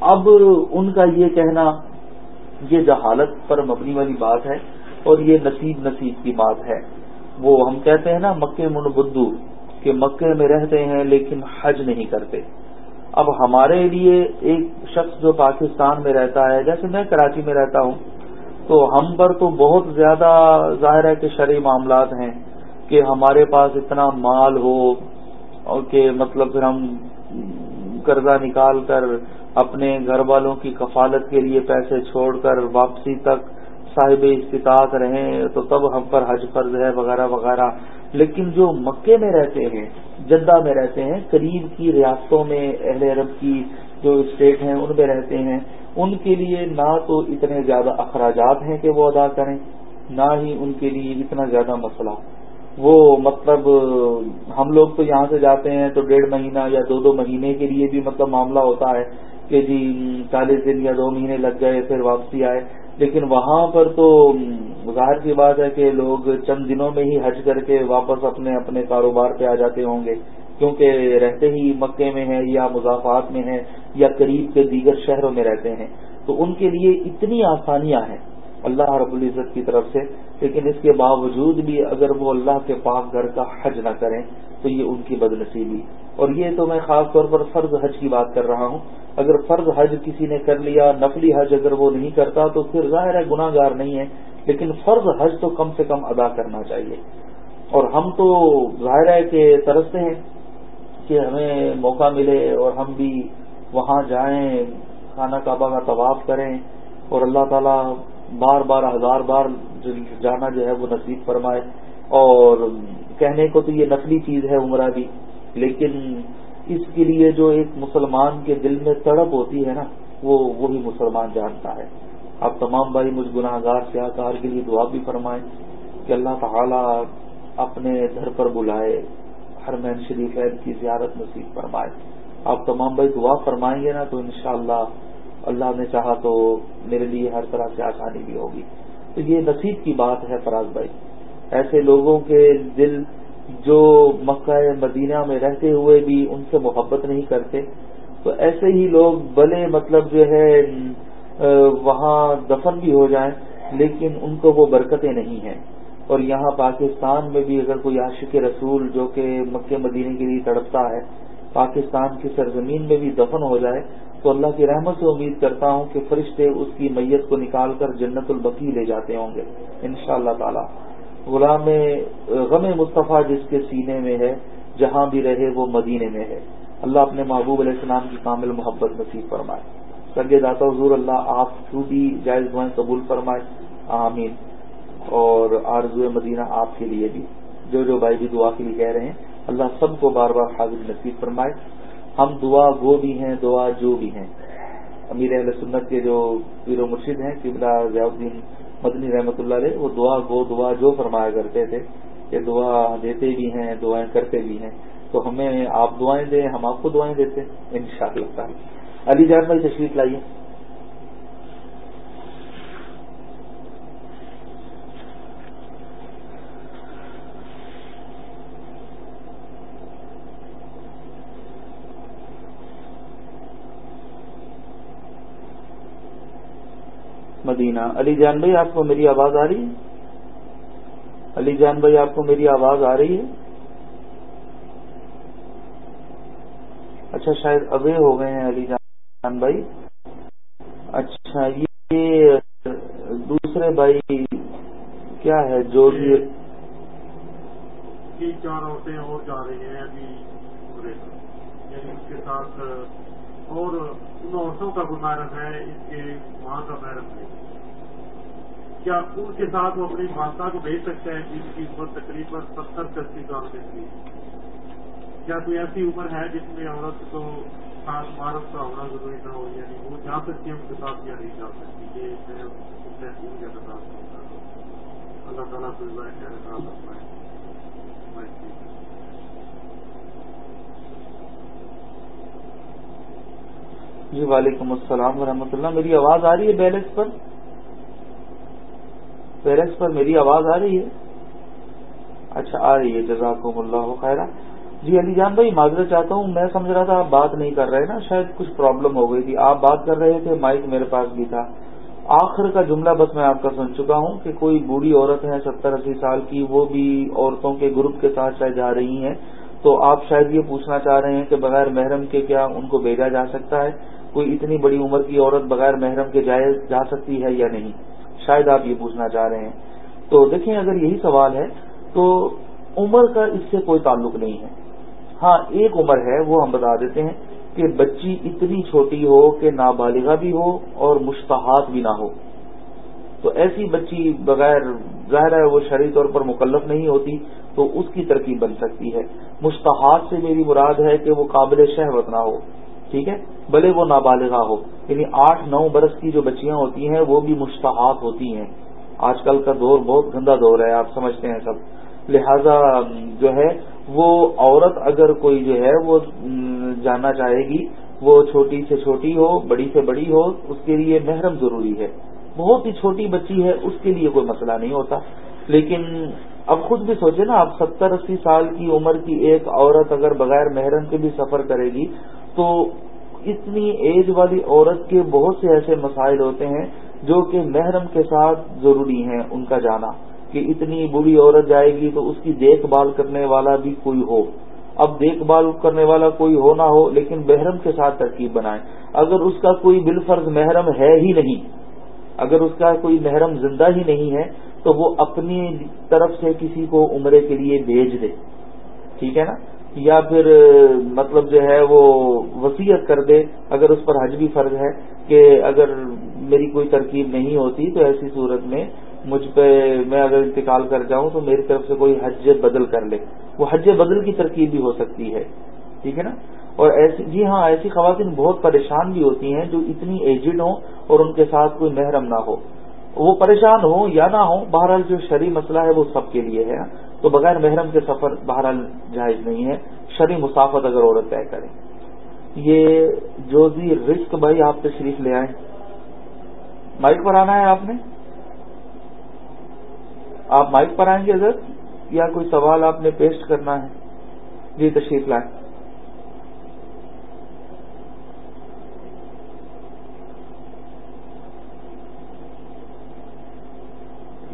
اب ان کا یہ کہنا، یہ جہالت پر مبنی والی بات ہے اور یہ نصیب نصیب کی بات ہے۔ وہ ہم کہتے ہیں نا مکے من بدو کہ مکے میں رہتے ہیں لیکن حج نہیں کرتے۔ اب ہمارے لیے ایک شخص جو پاکستان میں رہتا ہے، جیسے میں کراچی میں رہتا ہوں، تو ہم پر تو بہت زیادہ ظاہر ہے کہ شرعی معاملات ہیں کہ ہمارے پاس اتنا مال ہو اور کہ مطلب پھر ہم قرضہ نکال کر اپنے گھر والوں کی کفالت کے لیے پیسے چھوڑ کر واپسی تک صاحب استطاعت رہیں تو تب ہم پر حج فرض ہے، وغیرہ وغیرہ۔ لیکن جو مکے میں رہتے ہیں، جدہ میں رہتے ہیں، قریب کی ریاستوں میں اہل عرب کی جو اسٹیٹ ہیں، ان میں رہتے ہیں۔ ان کے لیے نہ تو اتنے زیادہ اخراجات ہیں کہ وہ ادا کریں، نہ ہی ان کے لیے اتنا زیادہ مسئلہ۔ وہ مطلب ہم لوگ تو یہاں سے جاتے ہیں تو ڈیڑھ مہینہ یا دو دو مہینے کے لیے بھی مطلب معاملہ ہوتا ہے کہ جی چالیس دن یا دو مہینے لگ گئے پھر واپسی آئے۔ لیکن وہاں پر تو ظاہر کی بات ہے کہ لوگ چند دنوں میں ہی حج کر کے واپس اپنے اپنے کاروبار پہ آ جاتے ہوں گے۔ کیونکہ رہتے ہی مکے میں ہیں یا مضافات میں ہیں یا قریب کے دیگر شہروں میں رہتے ہیں۔ تو ان کے لیے اتنی آسانیاں ہیں۔ اللہ رب العزت کی طرف سے لیکن اس کے باوجود بھی اگر وہ اللہ کے پاک گھر کا حج نہ کریں، تو یہ ان کی بد نصیبی اور یہ تو میں خاص طور پر فرض حج کی بات کر رہا ہوں۔ اگر فرض حج کسی نے کر لیا، نفلی حج اگر وہ نہیں کرتا، تو پھر ظاہر ہے گناہ گار نہیں ہے، لیکن فرض حج تو کم سے کم ادا کرنا چاہیے۔ اور ہم تو ظاہر ہے کہ ترستے ہیں کہ ہمیں موقع ملے اور ہم بھی وہاں جائیں، خانہ کعبہ کا طواف کریں اور اللہ تعالیٰ بار بار ہزار بار جانا جو ہے وہ نصیب فرمائے اور کہنے کو تو یہ نقلی چیز ہے عمرہ بھی، لیکن اس کے لیے جو ایک مسلمان کے دل میں تڑپ ہوتی ہے نا، وہ وہی مسلمان جانتا ہے۔ آپ تمام بھائی مجھ گناہ گار سیاہ کار کے لیے دعا بھی فرمائیں کہ اللہ تعالی اپنے گھر پر بلائے ہر مین شریف کی زیارت نصیب فرمائے۔ آپ تمام بھائی دعا فرمائیں گے نا تو انشاءاللہ اللہ نے چاہا تو میرے لیے ہر طرح سے آسانی بھی ہوگی۔ تو یہ نصیب کی بات ہے فراز بھائی۔ ایسے لوگوں کے دل جو مکہ مدینہ میں رہتے ہوئے بھی ان سے محبت نہیں کرتے، تو ایسے ہی لوگ بلے مطلب جو ہے وہاں دفن بھی ہو جائیں، لیکن ان کو وہ برکتیں نہیں ہیں۔ اور یہاں پاکستان میں بھی اگر کوئی عاشق رسول جو کہ مکہ مدینے کے لیے تڑپتا ہے، پاکستان کی سرزمین میں بھی دفن ہو جائے تو اللہ کی رحمت سے امید کرتا ہوں کہ فرشتے اس کی میت کو نکال کر جنت البقی لے جاتے ہوں گے۔ ان شاء اللہ تعالی۔ غلام غم مصطفیٰ جس کے سینے میں ہے، جہاں بھی رہے وہ مدینے میں ہے۔ اللہ اپنے محبوب علیہ السلام کی کامل محبت نصیب فرمائے۔ سرگے داتا حضور اللہ، آپ کو بھی جائز دعائیں قبول فرمائے۔ آمین۔ اور آرزو مدینہ آپ کے لیے بھی۔ جو جو بھائی بھی دعا کے لیے کہہ رہے ہیں، اللہ سب کو بار بار حاضر نصیب فرمائے۔ ہم دعا گو بھی ہیں، دعا جو بھی ہیں۔ امیر اہل سنت کے جو پیر و مرشد ہیں، قبلہ ضیاء الدین مدنی رحمۃ اللہ علیہ، وہ دعا گو دعا جو فرمایا کرتے تھے کہ دعا دیتے بھی ہیں، دعائیں کرتے بھی ہیں۔ تو ہمیں آپ دعائیں دیں، ہم آپ کو دعائیں دیتے ان شاء اللہ علی جان بھائی تشریف لائیے۔ مدینہ۔ علی جان بھائی آپ کو میری آواز آ رہی ہے؟ علی جان بھائی آپ کو میری آواز آ رہی ہے؟ اچھا شاید اوے ہو گئے ہیں علی جان بھائی۔ اچھا یہ دوسرے بھائی کیا ہے؟ جو بھی
چار عورتیں اور جا رہی ہیں ابھی یعنی اس کے ساتھ اور ان عورتوں کا محرم ہے اس کے وہاں کا محرم ہے۔ کیا ان کے ساتھ وہ اپنی ماتا کو بھیج سکتے ہیں جن کی عمر تقریباً ستر سے اسی سال دیتی کیا کوئی ایسی عمر ہے جس میں عورت کو محرم کا ہونا ضروری نہ ہو؟ یعنی وہ جا سکتی ہے، ان کے ساتھ یا نہیں جا سکتی؟ یہ میں محسوس کیا بتا سکتا ہوں اللہ تعالیٰ سے ظاہر
جی۔, جی وعلیکم السلام ورحمۃ اللہ۔ میری آواز آ رہی ہے بیلنس پر؟ بیلنس پر میری آواز آ رہی ہے؟ اچھا آ رہی ہے، جزاکم اللہ خیرہ جی علی جان بھائی، معذرت چاہتا ہوں، میں سمجھ رہا تھا آپ بات نہیں کر رہے نا، شاید کچھ پرابلم ہو گئی تھی۔ آپ بات کر رہے تھے، مائک میرے پاس بھی تھا۔ آخر کا جملہ بس میں آپ کا سن چکا ہوں کہ کوئی بوڑھی عورت ہے، ستر اسی سال کی، وہ بھی عورتوں کے گروپ کے ساتھ شاید جا رہی ہیں۔ تو آپ شاید یہ پوچھنا چاہ رہے ہیں کہ بغیر محرم کے کیا ان کو بھیجا جا سکتا ہے؟ کوئی اتنی بڑی عمر کی عورت بغیر محرم کے جائے جا سکتی ہے یا نہیں؟ شاید آپ یہ پوچھنا چاہ رہے ہیں۔ تو دیکھیں، اگر یہی سوال ہے، تو عمر کا اس سے کوئی تعلق نہیں ہے۔ ہاں ایک عمر ہے، وہ ہم بتا دیتے ہیں کہ بچی اتنی چھوٹی ہو کہ نابالغہ بھی ہو اور مشتحات بھی نہ ہو۔ تو ایسی بچی بغیر ظاہر ہے، وہ شرعی طور پر مکلف نہیں ہوتی، تو اس کی ترکیب بن سکتی ہے۔ مشتحات سے میری مراد ہے کہ وہ قابل شہوت نہ ہو۔ ٹھیک ہے؟ بھلے وہ نابالغہ ہو۔ یعنی آٹھ، نو برس کی جو بچیاں ہوتی ہیں، وہ بھی مشتحات ہوتی ہیں۔ آج کل کا دور بہت گندا دور ہے، آپ سمجھتے ہیں سب۔ لہذا، جو ہے، وہ عورت اگر کوئی جو ہے، وہ جاننا چاہے گی، وہ چھوٹی سے چھوٹی ہو، بڑی سے بڑی ہو، اس کے لیے محرم ضروری ہے۔ بہت ہی چھوٹی بچی ہے، اس کے لیے کوئی مسئلہ نہیں ہوتا۔ لیکن اب خود بھی سوچے نا، اب ستر اسی سال کی عمر کی ایک عورت اگر بغیر محرم کے بھی سفر کرے گی تو اتنی ایج والی عورت کے بہت سے ایسے مسائل ہوتے ہیں جو کہ محرم کے ساتھ ضروری ہیں ان کا جانا کہ اتنی بری عورت جائے گی تو اس کی دیکھ بھال کرنے والا بھی کوئی ہو۔ اب دیکھ بھال کرنے والا کوئی ہو نہ ہو لیکن محرم کے ساتھ ترکیب بنائے اگر اس کا کوئی بالفرض محرم ہے ہی نہیں، اگر اس کا کوئی محرم زندہ ہی نہیں ہے تو وہ اپنی طرف سے کسی کو عمرے کے لیے بھیج دے۔ ٹھیک ہے نا؟ یا پھر مطلب جو ہے وہ وسیعت کر دے اگر اس پر حج بھی فرض ہے کہ اگر میری کوئی ترکیب نہیں ہوتی تو ایسی صورت میں مجھ پہ میں اگر انتقال کر جاؤں تو میری طرف سے کوئی حج بدل کر لے۔ وہ حج بدل کی ترکیب بھی ہو سکتی ہے۔ ٹھیک ہے نا؟ اور ایسی جی ہاں ایسی خواتین بہت پریشان بھی ہوتی ہیں جو اتنی ایجڈ ہوں اور ان کے ساتھ کوئی محرم نہ ہو۔ وہ پریشان ہوں یا نہ ہوں، بہرحال جو شرعی مسئلہ ہے وہ سب کے لیے ہے۔ تو بغیر محرم کے سفر بہرحال جائز نہیں ہے۔ شرعی مسافت اگر عورت طے کرے۔ یہ جوزی رسک بھائی آپ تشریف لے آئے مائک پر آنا ہے آپ نے؟ آپ مائک پر آئیں گے اگر؟ یا کوئی سوال آپ نے پیش کرنا ہے؟ جی تشریف لائیں۔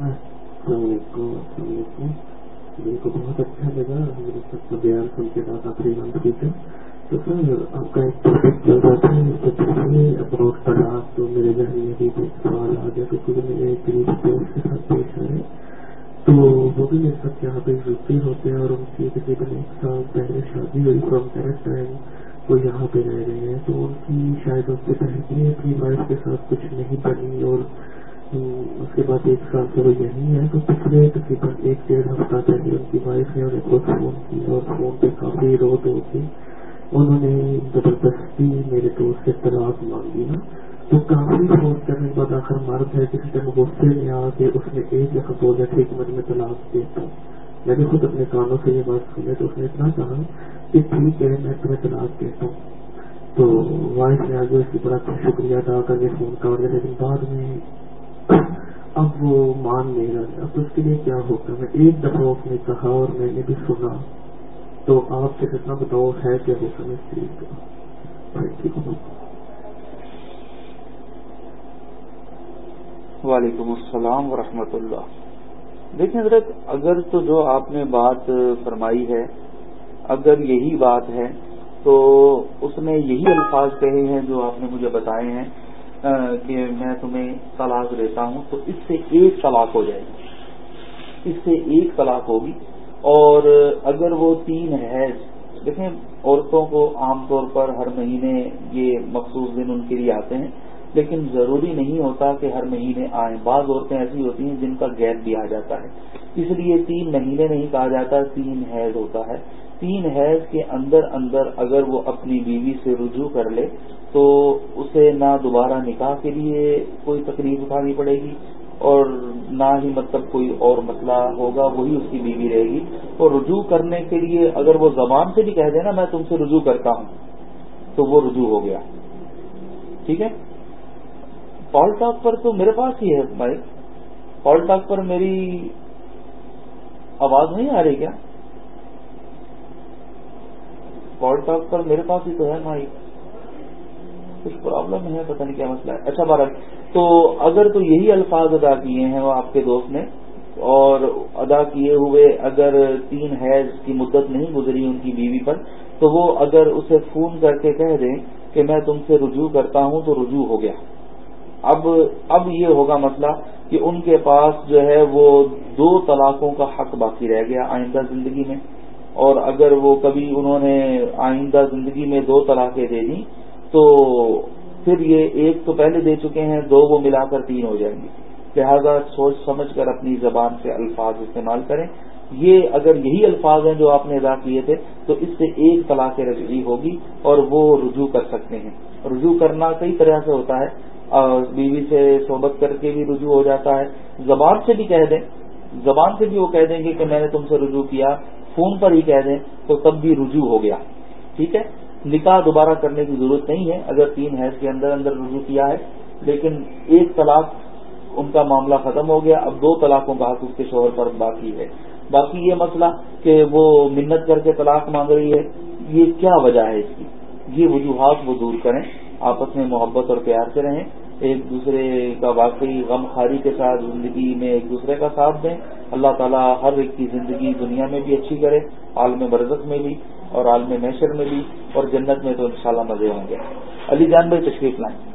ہاں، السلام علیکم السلام علیکم۔ میرے کو بہت اچھا لگا میرے سب کا بیان سن کے بعد آپ ٹھیک ہے تو سر آپ کا ایک ٹاپک چل رہا تھا اباؤٹ طلاق تو میرے ذہن میں بھی سوال آ گیا تو میرے ایک دوست کے ساتھ پیش آئے تو وہ بھی میرے ساتھ یہاں پہ رکتے ہوتے ہیں اور ان کی تقریباً ایک سال پہلے شادی ہوئی فرام دیٹ ٹائم وہ یہاں پہ رہ رہے ہیں تو ان کی شاید اس سے پہلے اپنی وائف کے ساتھ کچھ نہیں بنی اور اس کے بعد ایک سال سے وہ یہی ہے تو پچھلے تقریباً ایک ڈیڑھ ہفتہ پہلے ان کی وائف نے انہیں خود فون کی اور فون پہ کافی رو دو تھی انہوں نے زبردستی میرے دوست سے طلاق مانگی نا۔ تو کافی فون کرنے کے بعد آخر مرد ہے جس ٹائم غصے میں آ کے اس نے ایک لفظ بولا تھا کہ میں طلاق دیتا ہوں۔ میں نے خود اپنے کانوں سے یہ بات سنی، تو اس نے اتنا کہا کہ ٹھیک ہے، میں تمہیں طلاق دیتا ہوں۔ تو وائف نے آگے اس کی بڑا شکریہ ادا کر کے فون کر دیا، لیکن بعد میں اب وہ مان نہیں رہا اب اس کے لیے کیا ہوگا میں ایک دفعہ اس نے کہا اور میں نے بھی سنا۔ تو آپ سے کتنا بتاؤ ہے کیا ہوگا میں اس چیز کا
وعلیکم السلام ورحمۃ اللہ۔ دیکھیں حضرت، اگر تو جو آپ نے بات فرمائی ہے، اگر یہی بات ہے، تو اس نے یہی الفاظ کہے ہیں جو آپ نے مجھے بتائے ہیں۔ کہ میں تمہیں طلاق دیتا ہوں، تو اس سے ایک طلاق ہو جائے گی۔ اس سے ایک طلاق ہوگی۔ اور اگر وہ تین حیض، دیکھیں، عورتوں کو عام طور پر ہر مہینے یہ مخصوص دن ان کے لیے آتے ہیں، لیکن ضروری نہیں ہوتا کہ ہر مہینے آئیں۔ بعض عورتیں ایسی ہوتی ہیں جن کا گیپ بھی آ جاتا ہے۔ اس لیے تین مہینے نہیں کہا جاتا، تین حیض ہوتا ہے۔ تین حیض کے اندر اندر اگر وہ اپنی بیوی سے رجوع کر لے تو اسے نہ دوبارہ نکاح کے لیے کوئی تکلیف اٹھانی پڑے گی اور نہ ہی مطلب کوئی اور مسئلہ ہوگا، وہی اس کی بیوی رہے گی۔ اور رجوع کرنے کے لیے اگر وہ زبان سے بھی کہہ دے نا، میں تم سے رجوع کرتا ہوں، تو وہ رجوع ہو گیا۔ ٹھیک ہے؟ پال ٹاک پر تو میرے پاس ہی ہے بھائی۔ پال ٹاک پر میری آواز نہیں آ رہی کیا؟ پال ٹاک پر میرے پاس ہی تو ہے مائک کچھ پرابلم ہے، پتہ نہیں کیا مسئلہ ہے۔ اچھا بارہ تو اگر تو یہی الفاظ ادا کیے ہیں وہ آپ کے دوست نے، اور ادا کیے ہوئے اگر تین حیض کی مدت نہیں گزری ان کی بیوی پر، تو وہ اگر اسے فون کر کے کہہ دیں کہ میں تم سے رجوع کرتا ہوں تو رجوع ہو گیا۔ اب اب یہ ہوگا مسئلہ کہ ان کے پاس جو ہے وہ دو طلاقوں کا حق باقی رہ گیا آئندہ زندگی میں۔ اور اگر وہ کبھی انہوں نے آئندہ زندگی میں دو طلاقیں دے دیں، تو پھر یہ ایک تو پہلے دے چکے ہیں، دو وہ ملا کر تین ہو جائیں گی لہذا سوچ سمجھ کر اپنی زبان سے الفاظ استعمال کریں۔ یہ اگر یہی الفاظ ہیں جو آپ نے ادا کیے تھے، تو اس سے ایک طلاق رجوعی ہوگی اور وہ رجوع کر سکتے ہیں۔ رجوع کرنا کئی طرح سے ہوتا ہے۔ بیوی سے صحبت کر کے بھی رجوع ہو جاتا ہے۔ زبان سے بھی کہہ دیں۔ زبان سے بھی وہ کہہ دیں گے کہ میں نے تم سے رجوع کیا۔ فون پر ہی کہہ دیں تو تب بھی رجوع ہو گیا۔ ٹھیک ہے؟ نکاح دوبارہ کرنے کی ضرورت نہیں ہے۔ اگر تین حیض کے اندر اندر رجوع کیا ہے، لیکن ایک طلاق ان کا معاملہ ختم ہو گیا، اب دو طلاقوں کا حق اس کے شوہر پر باقی ہے۔ باقی یہ مسئلہ کہ وہ منت کر کے طلاق مانگ رہی ہے، یہ کیا وجہ ہے اس کی؟ یہ وجوہات وہ دور کریں، آپس میں محبت اور پیار سے رہیں۔ ایک دوسرے کا واقعی غم خاری کے ساتھ زندگی میں ایک دوسرے کا ساتھ دیں۔ اللہ تعالیٰ ہر ایک کی زندگی دنیا میں بھی اچھی کرے، عالم برزت میں بھی اور عالم میشر میں بھی اور جنت میں تو انشاءاللہ مزے ہوں گے۔ علی جان بھائی تشریف لائیں۔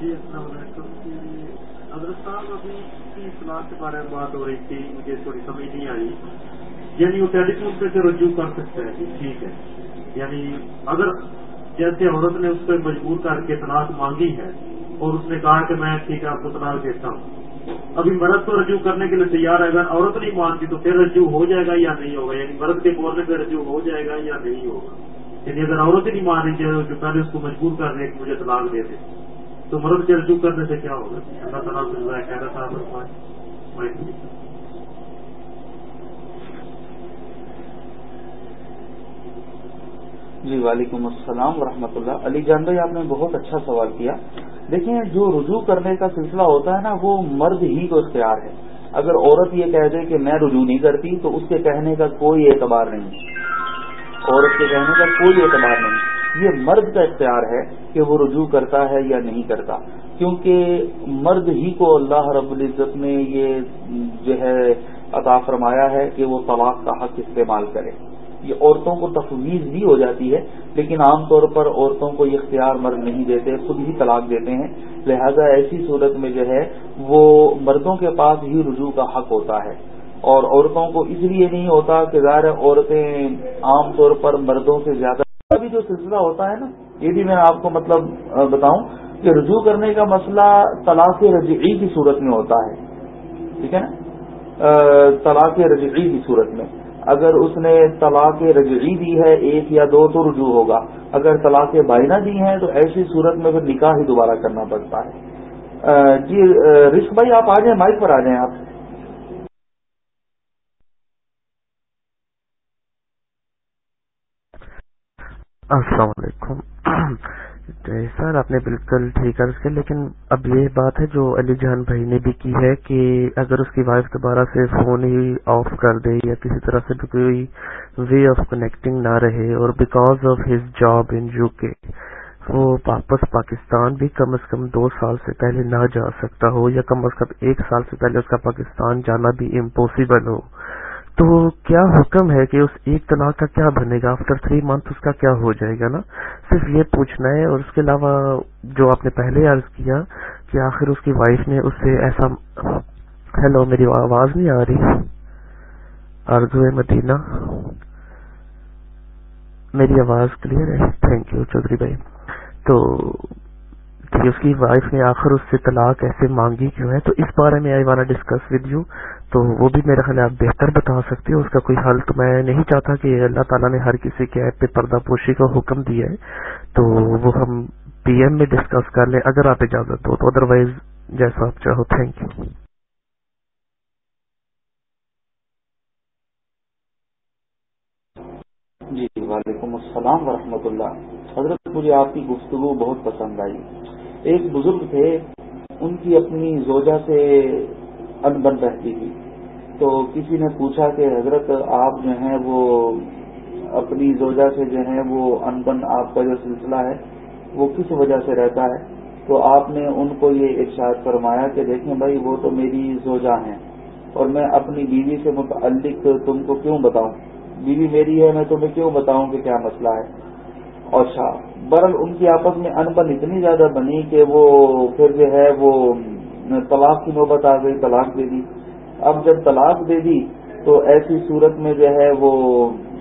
جی السلام علیکم۔ جی، حضرت صاحب، ابھی اصلاح کے بارے میں بات ہو رہی تھی، مجھے تھوڑی سمجھ نہیں آئی۔ یعنی وہ ٹیلی فون پہ سے رجوع کر سکتا ہے جی ٹھیک ہے۔ یعنی اگر جیسے عورت نے اس کو مجبور کر کے طلاق مانگی ہے اور اس نے کہا کہ میں ٹھیک ہے، آپ کو طلاق دیتا ہوں۔ ابھی مرد کو رجوع کرنے کے لیے تیار ہے۔ اگر عورت نہیں مانتی تو پھر رجوع ہو جائے گا یا نہیں ہوگا؟ یعنی مرد کے بولنے پہ رجوع ہو جائے گا یا نہیں ہوگا؟ یعنی اگر عورت ہی نہیں مان رہی جو پہلے اس کو مجبور کر رہے کہ مجھے طلاق دے دے، تو مرد کے رجوع کرنے سے کیا ہوگا؟ اللہ تعالیٰ سے کہہ رہا تھا
جی وعلیکم السلام ورحمۃ اللہ۔ علی جان بھائی، آپ نے بہت اچھا سوال کیا۔ دیکھیں، جو رجوع کرنے کا سلسلہ ہوتا ہے نا، وہ مرد ہی کو اختیار ہے۔ اگر عورت یہ کہہ دے کہ میں رجوع نہیں کرتی، تو اس کے کہنے کا کوئی اعتبار نہیں۔ عورت کے کہنے کا کوئی اعتبار نہیں۔ یہ مرد کا اختیار ہے کہ وہ رجوع کرتا ہے یا نہیں کرتا۔ کیونکہ مرد ہی کو اللہ رب العزت نے یہ جو ہے عطا فرمایا ہے کہ وہ طلاق کا حق استعمال کرے۔ یہ عورتوں کو تفویض بھی ہو جاتی ہے، لیکن عام طور پر عورتوں کو یہ اختیار مرد نہیں دیتے، خود ہی طلاق دیتے ہیں۔ لہذا ایسی صورت میں جو ہے، وہ مردوں کے پاس ہی رجوع کا حق ہوتا ہے۔ اور عورتوں کو اس لیے نہیں ہوتا کہ ظاہر عورتیں عام طور پر مردوں سے زیادہ۔ ابھی جو سلسلہ ہوتا ہے نا، یہ بھی میں آپ کو مطلب بتاؤں کہ رجوع کرنے کا مسئلہ طلاق رجعی کی صورت میں ہوتا ہے۔ ٹھیک ہے نا؟ طلاق رجعی کی صورت میں۔ اگر اس نے طلاق رجعی دی ہے، ایک یا دو تو رجوع ہوگا۔ اگر طلاق بائنا دی ہیں، تو ایسی صورت میں پھر نکاح ہی دوبارہ کرنا پڑتا ہے۔ جی رشک بھائی، آپ آ جائیں، مائک پر آ جائیں آپ۔
السلام علیکم۔ سر آپ نے بالکل ٹھیک عرض لیکن اب یہ بات ہے جو علی جہان بھائی نے بھی کی ہے کہ اگر اس کی وائف دوبارہ سے فون ہی آف کر دے یا کسی طرح سے بھی کوئی وے آف کنیکٹنگ نہ رہے اور because of his job in U K وہ واپس پاکستان بھی کم از کم دو سال سے پہلے نہ جا سکتا ہو یا کم از کم ایک سال سے پہلے اس کا پاکستان جانا بھی امپوسیبل ہو۔ تو کیا حکم ہے کہ اس ایک طلاق کا کیا بنے گا؟ آفٹر تھری منتھ اس کا کیا ہو جائے گا نا؟ صرف یہ پوچھنا ہے اور اس کے علاوہ جو آپ نے پہلے عرض کیا کہ آخر اس کی وائف نے اس سے ایسا ہیلو میری آواز نہیں آ رہی۔ آرزو مدینہ۔ میری آواز کلیئر ہے؟ تھینک یو چودھری بھائی۔ تو کہ اس کی وائف نے آخر اس سے طلاق ایسے مانگی کیوں ہے؟ تو اس بارے میں آئی وانا ڈسکس ود یو تو وہ بھی میرا خیال آپ بہتر بتا سکتے ہو، اس کا کوئی حل تو میں نہیں چاہتا کہ اللہ تعالیٰ نے ہر کسی کے ایپ پہ پردہ پوشی کا حکم دیا ہے۔ تو وہ ہم پی ایم میں ڈسکس کر لیں اگر آپ اجازت دو تو ادروائز جیسا آپ چاہو تھینک یو
جی وعلیکم السلام ورحمۃ اللہ۔ حضرت، مجھے آپ کی گفتگو بہت پسند آئی۔ ایک بزرگ تھے، ان کی اپنی زوجہ سے ان بن رہتی تھی۔ تو کسی نے پوچھا کہ حضرت آپ جو ہیں وہ اپنی زوجہ سے جو ہے وہ ان بن آپ کا جو سلسلہ ہے وہ کس وجہ سے رہتا ہے؟ تو آپ نے ان کو یہ ارشاد فرمایا کہ دیکھیں بھائی وہ تو میری زوجہ ہیں اور میں اپنی بیوی سے متعلق تم کو کیوں بتاؤں؟ بیوی میری ہے، میں تمہیں کیوں بتاؤں کہ کیا مسئلہ ہے؟ اور شاہ برل ان کی آپس میں انبن اتنی زیادہ بنی کہ وہ پھر جو ہے وہ طلاق کی نوبت آ گئی، طلاق دے دی۔ اب جب طلاق دے دی، تو ایسی صورت میں جو ہے وہ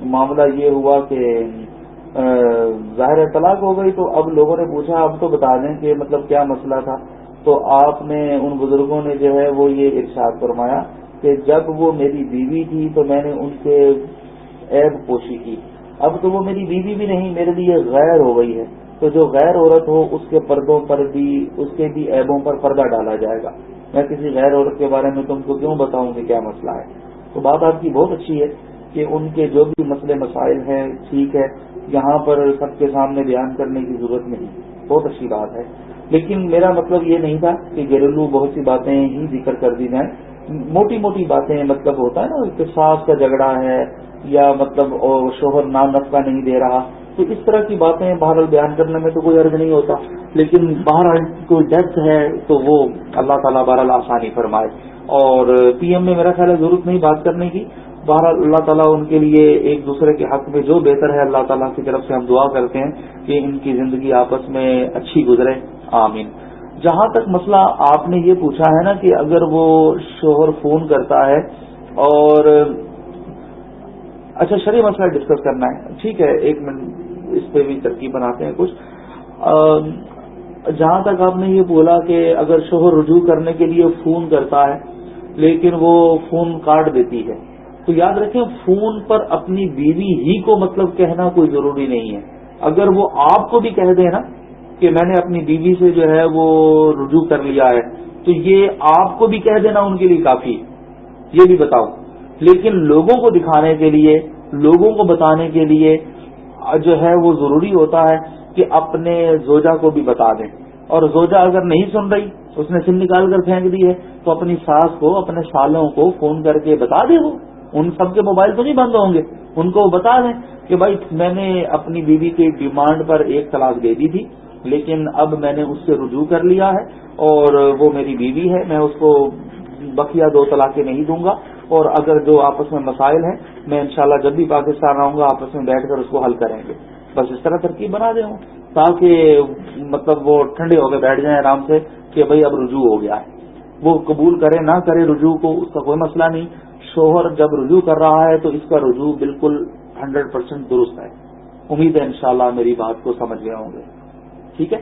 معاملہ یہ ہوا کہ ظاہر طلاق ہو گئی، تو اب لوگوں نے پوچھا اب تو بتا دیں کہ مطلب کیا مسئلہ تھا؟ تو آپ نے، ان بزرگوں نے جو ہے وہ یہ ارشاد فرمایا کہ جب وہ میری بیوی تھی، تو میں نے ان سے عیب پوشی کی۔ اب تو وہ میری بیوی بھی نہیں، میرے لیے غیر ہو گئی ہے۔ تو جو غیر عورت ہو، اس کے پردوں پر بھی، اس کے بھی عیبوں پر پردہ ڈالا جائے گا۔ میں کسی غیر عورت کے بارے میں تم کو کیوں بتاؤں کہ کیا مسئلہ ہے؟ تو بات آپ کی بہت اچھی ہے کہ ان کے جو بھی مسئلے، مسائل ہیں، ٹھیک ہے، یہاں پر سب کے سامنے بیان کرنے کی ضرورت نہیں۔ بہت اچھی بات ہے۔ لیکن میرا مطلب یہ نہیں تھا کہ گھریلو بہت سی باتیں ہی ذکر کر دی جائیں۔ موٹی موٹی باتیں مطلب ہوتا ہے نا، کہ ساس کا جھگڑا ہے یا مطلب شوہر نام نفقہ نہیں دے رہا۔ تو اس طرح کی باتیں بہرحال بیان کرنے میں تو کوئی عرض نہیں ہوتا۔ لیکن بہرحال کوئی ڈیتھ ہے تو وہ اللہ تعالیٰ بہرحال آسانی فرمائے۔ اور پی ایم میں میرا خیال ہے ضرورت نہیں بات کرنے کی۔ بہرحال اللہ تعالیٰ ان کے لیے ایک دوسرے کے حق میں جو بہتر ہے اللہ تعالیٰ کی طرف سے ہم دعا کرتے ہیں کہ ان کی زندگی آپس میں اچھی گزرے۔ آمین۔ جہاں تک مسئلہ آپ نے یہ پوچھا ہے نا کہ اگر وہ شوہر فون کرتا ہے اور اچھا شریح مسئلہ ڈسکس کرنا ہے۔ ٹھیک ہے، ایک منٹ، اس پہ بھی ترکیب بناتے ہیں کچھ۔ جہاں تک آپ نے یہ بولا کہ اگر شوہر رجوع کرنے کے لیے فون کرتا ہے، لیکن وہ فون کاٹ دیتی ہے۔ تو یاد رکھیں، فون پر اپنی بیوی ہی کو مطلب کہنا کوئی ضروری نہیں ہے۔ اگر وہ آپ کو بھی کہہ دے نا کہ میں نے اپنی بیوی سے جو ہے وہ رجوع کر لیا ہے، تو یہ آپ کو بھی کہہ دینا ان کے لیے کافی یہ بھی بتاؤ۔ لیکن لوگوں کو دکھانے کے لیے، لوگوں کو بتانے کے لیے جو ہے وہ ضروری ہوتا ہے کہ اپنے زوجا کو بھی بتا دیں۔ اور زوجا اگر نہیں سن رہی، اس نے سم نکال کر پھینک دی ہے، تو اپنی ساس کو، اپنے سالوں کو فون کر کے بتا دے وہ۔ ان سب کے موبائل تو نہیں بند ہوں گے، ان کو بتا دیں کہ بھائی میں نے اپنی بیوی کی ڈیمانڈ پر ایک طلاق دے دی تھی۔ لیکن اب میں نے اس سے رجوع کر لیا ہے اور وہ میری بیوی ہے، میں اس کو بقیہ دو طلاقیں نہیں دوں گا اور اگر جو آپس میں مسائل ہیں، میں انشاءاللہ جب بھی پاکستان آؤں گا، آپس میں بیٹھ کر اس کو حل کریں گے۔ بس اس طرح ترکیب بنا دے ہوں، تاکہ مطلب وہ ٹھنڈے ہو کے بیٹھ جائیں آرام سے کہ بھائی اب رجوع ہو گیا ہے۔ وہ قبول کرے نہ کرے رجوع کو اس کا کوئی مسئلہ نہیں۔ شوہر جب رجوع کر رہا ہے تو اس کا رجوع بالکل ہنڈریڈ پرسینٹ درست ہے۔ امید ہے انشاءاللہ میری بات کو سمجھ گئے ہوں گے۔ ٹھیک ہے؟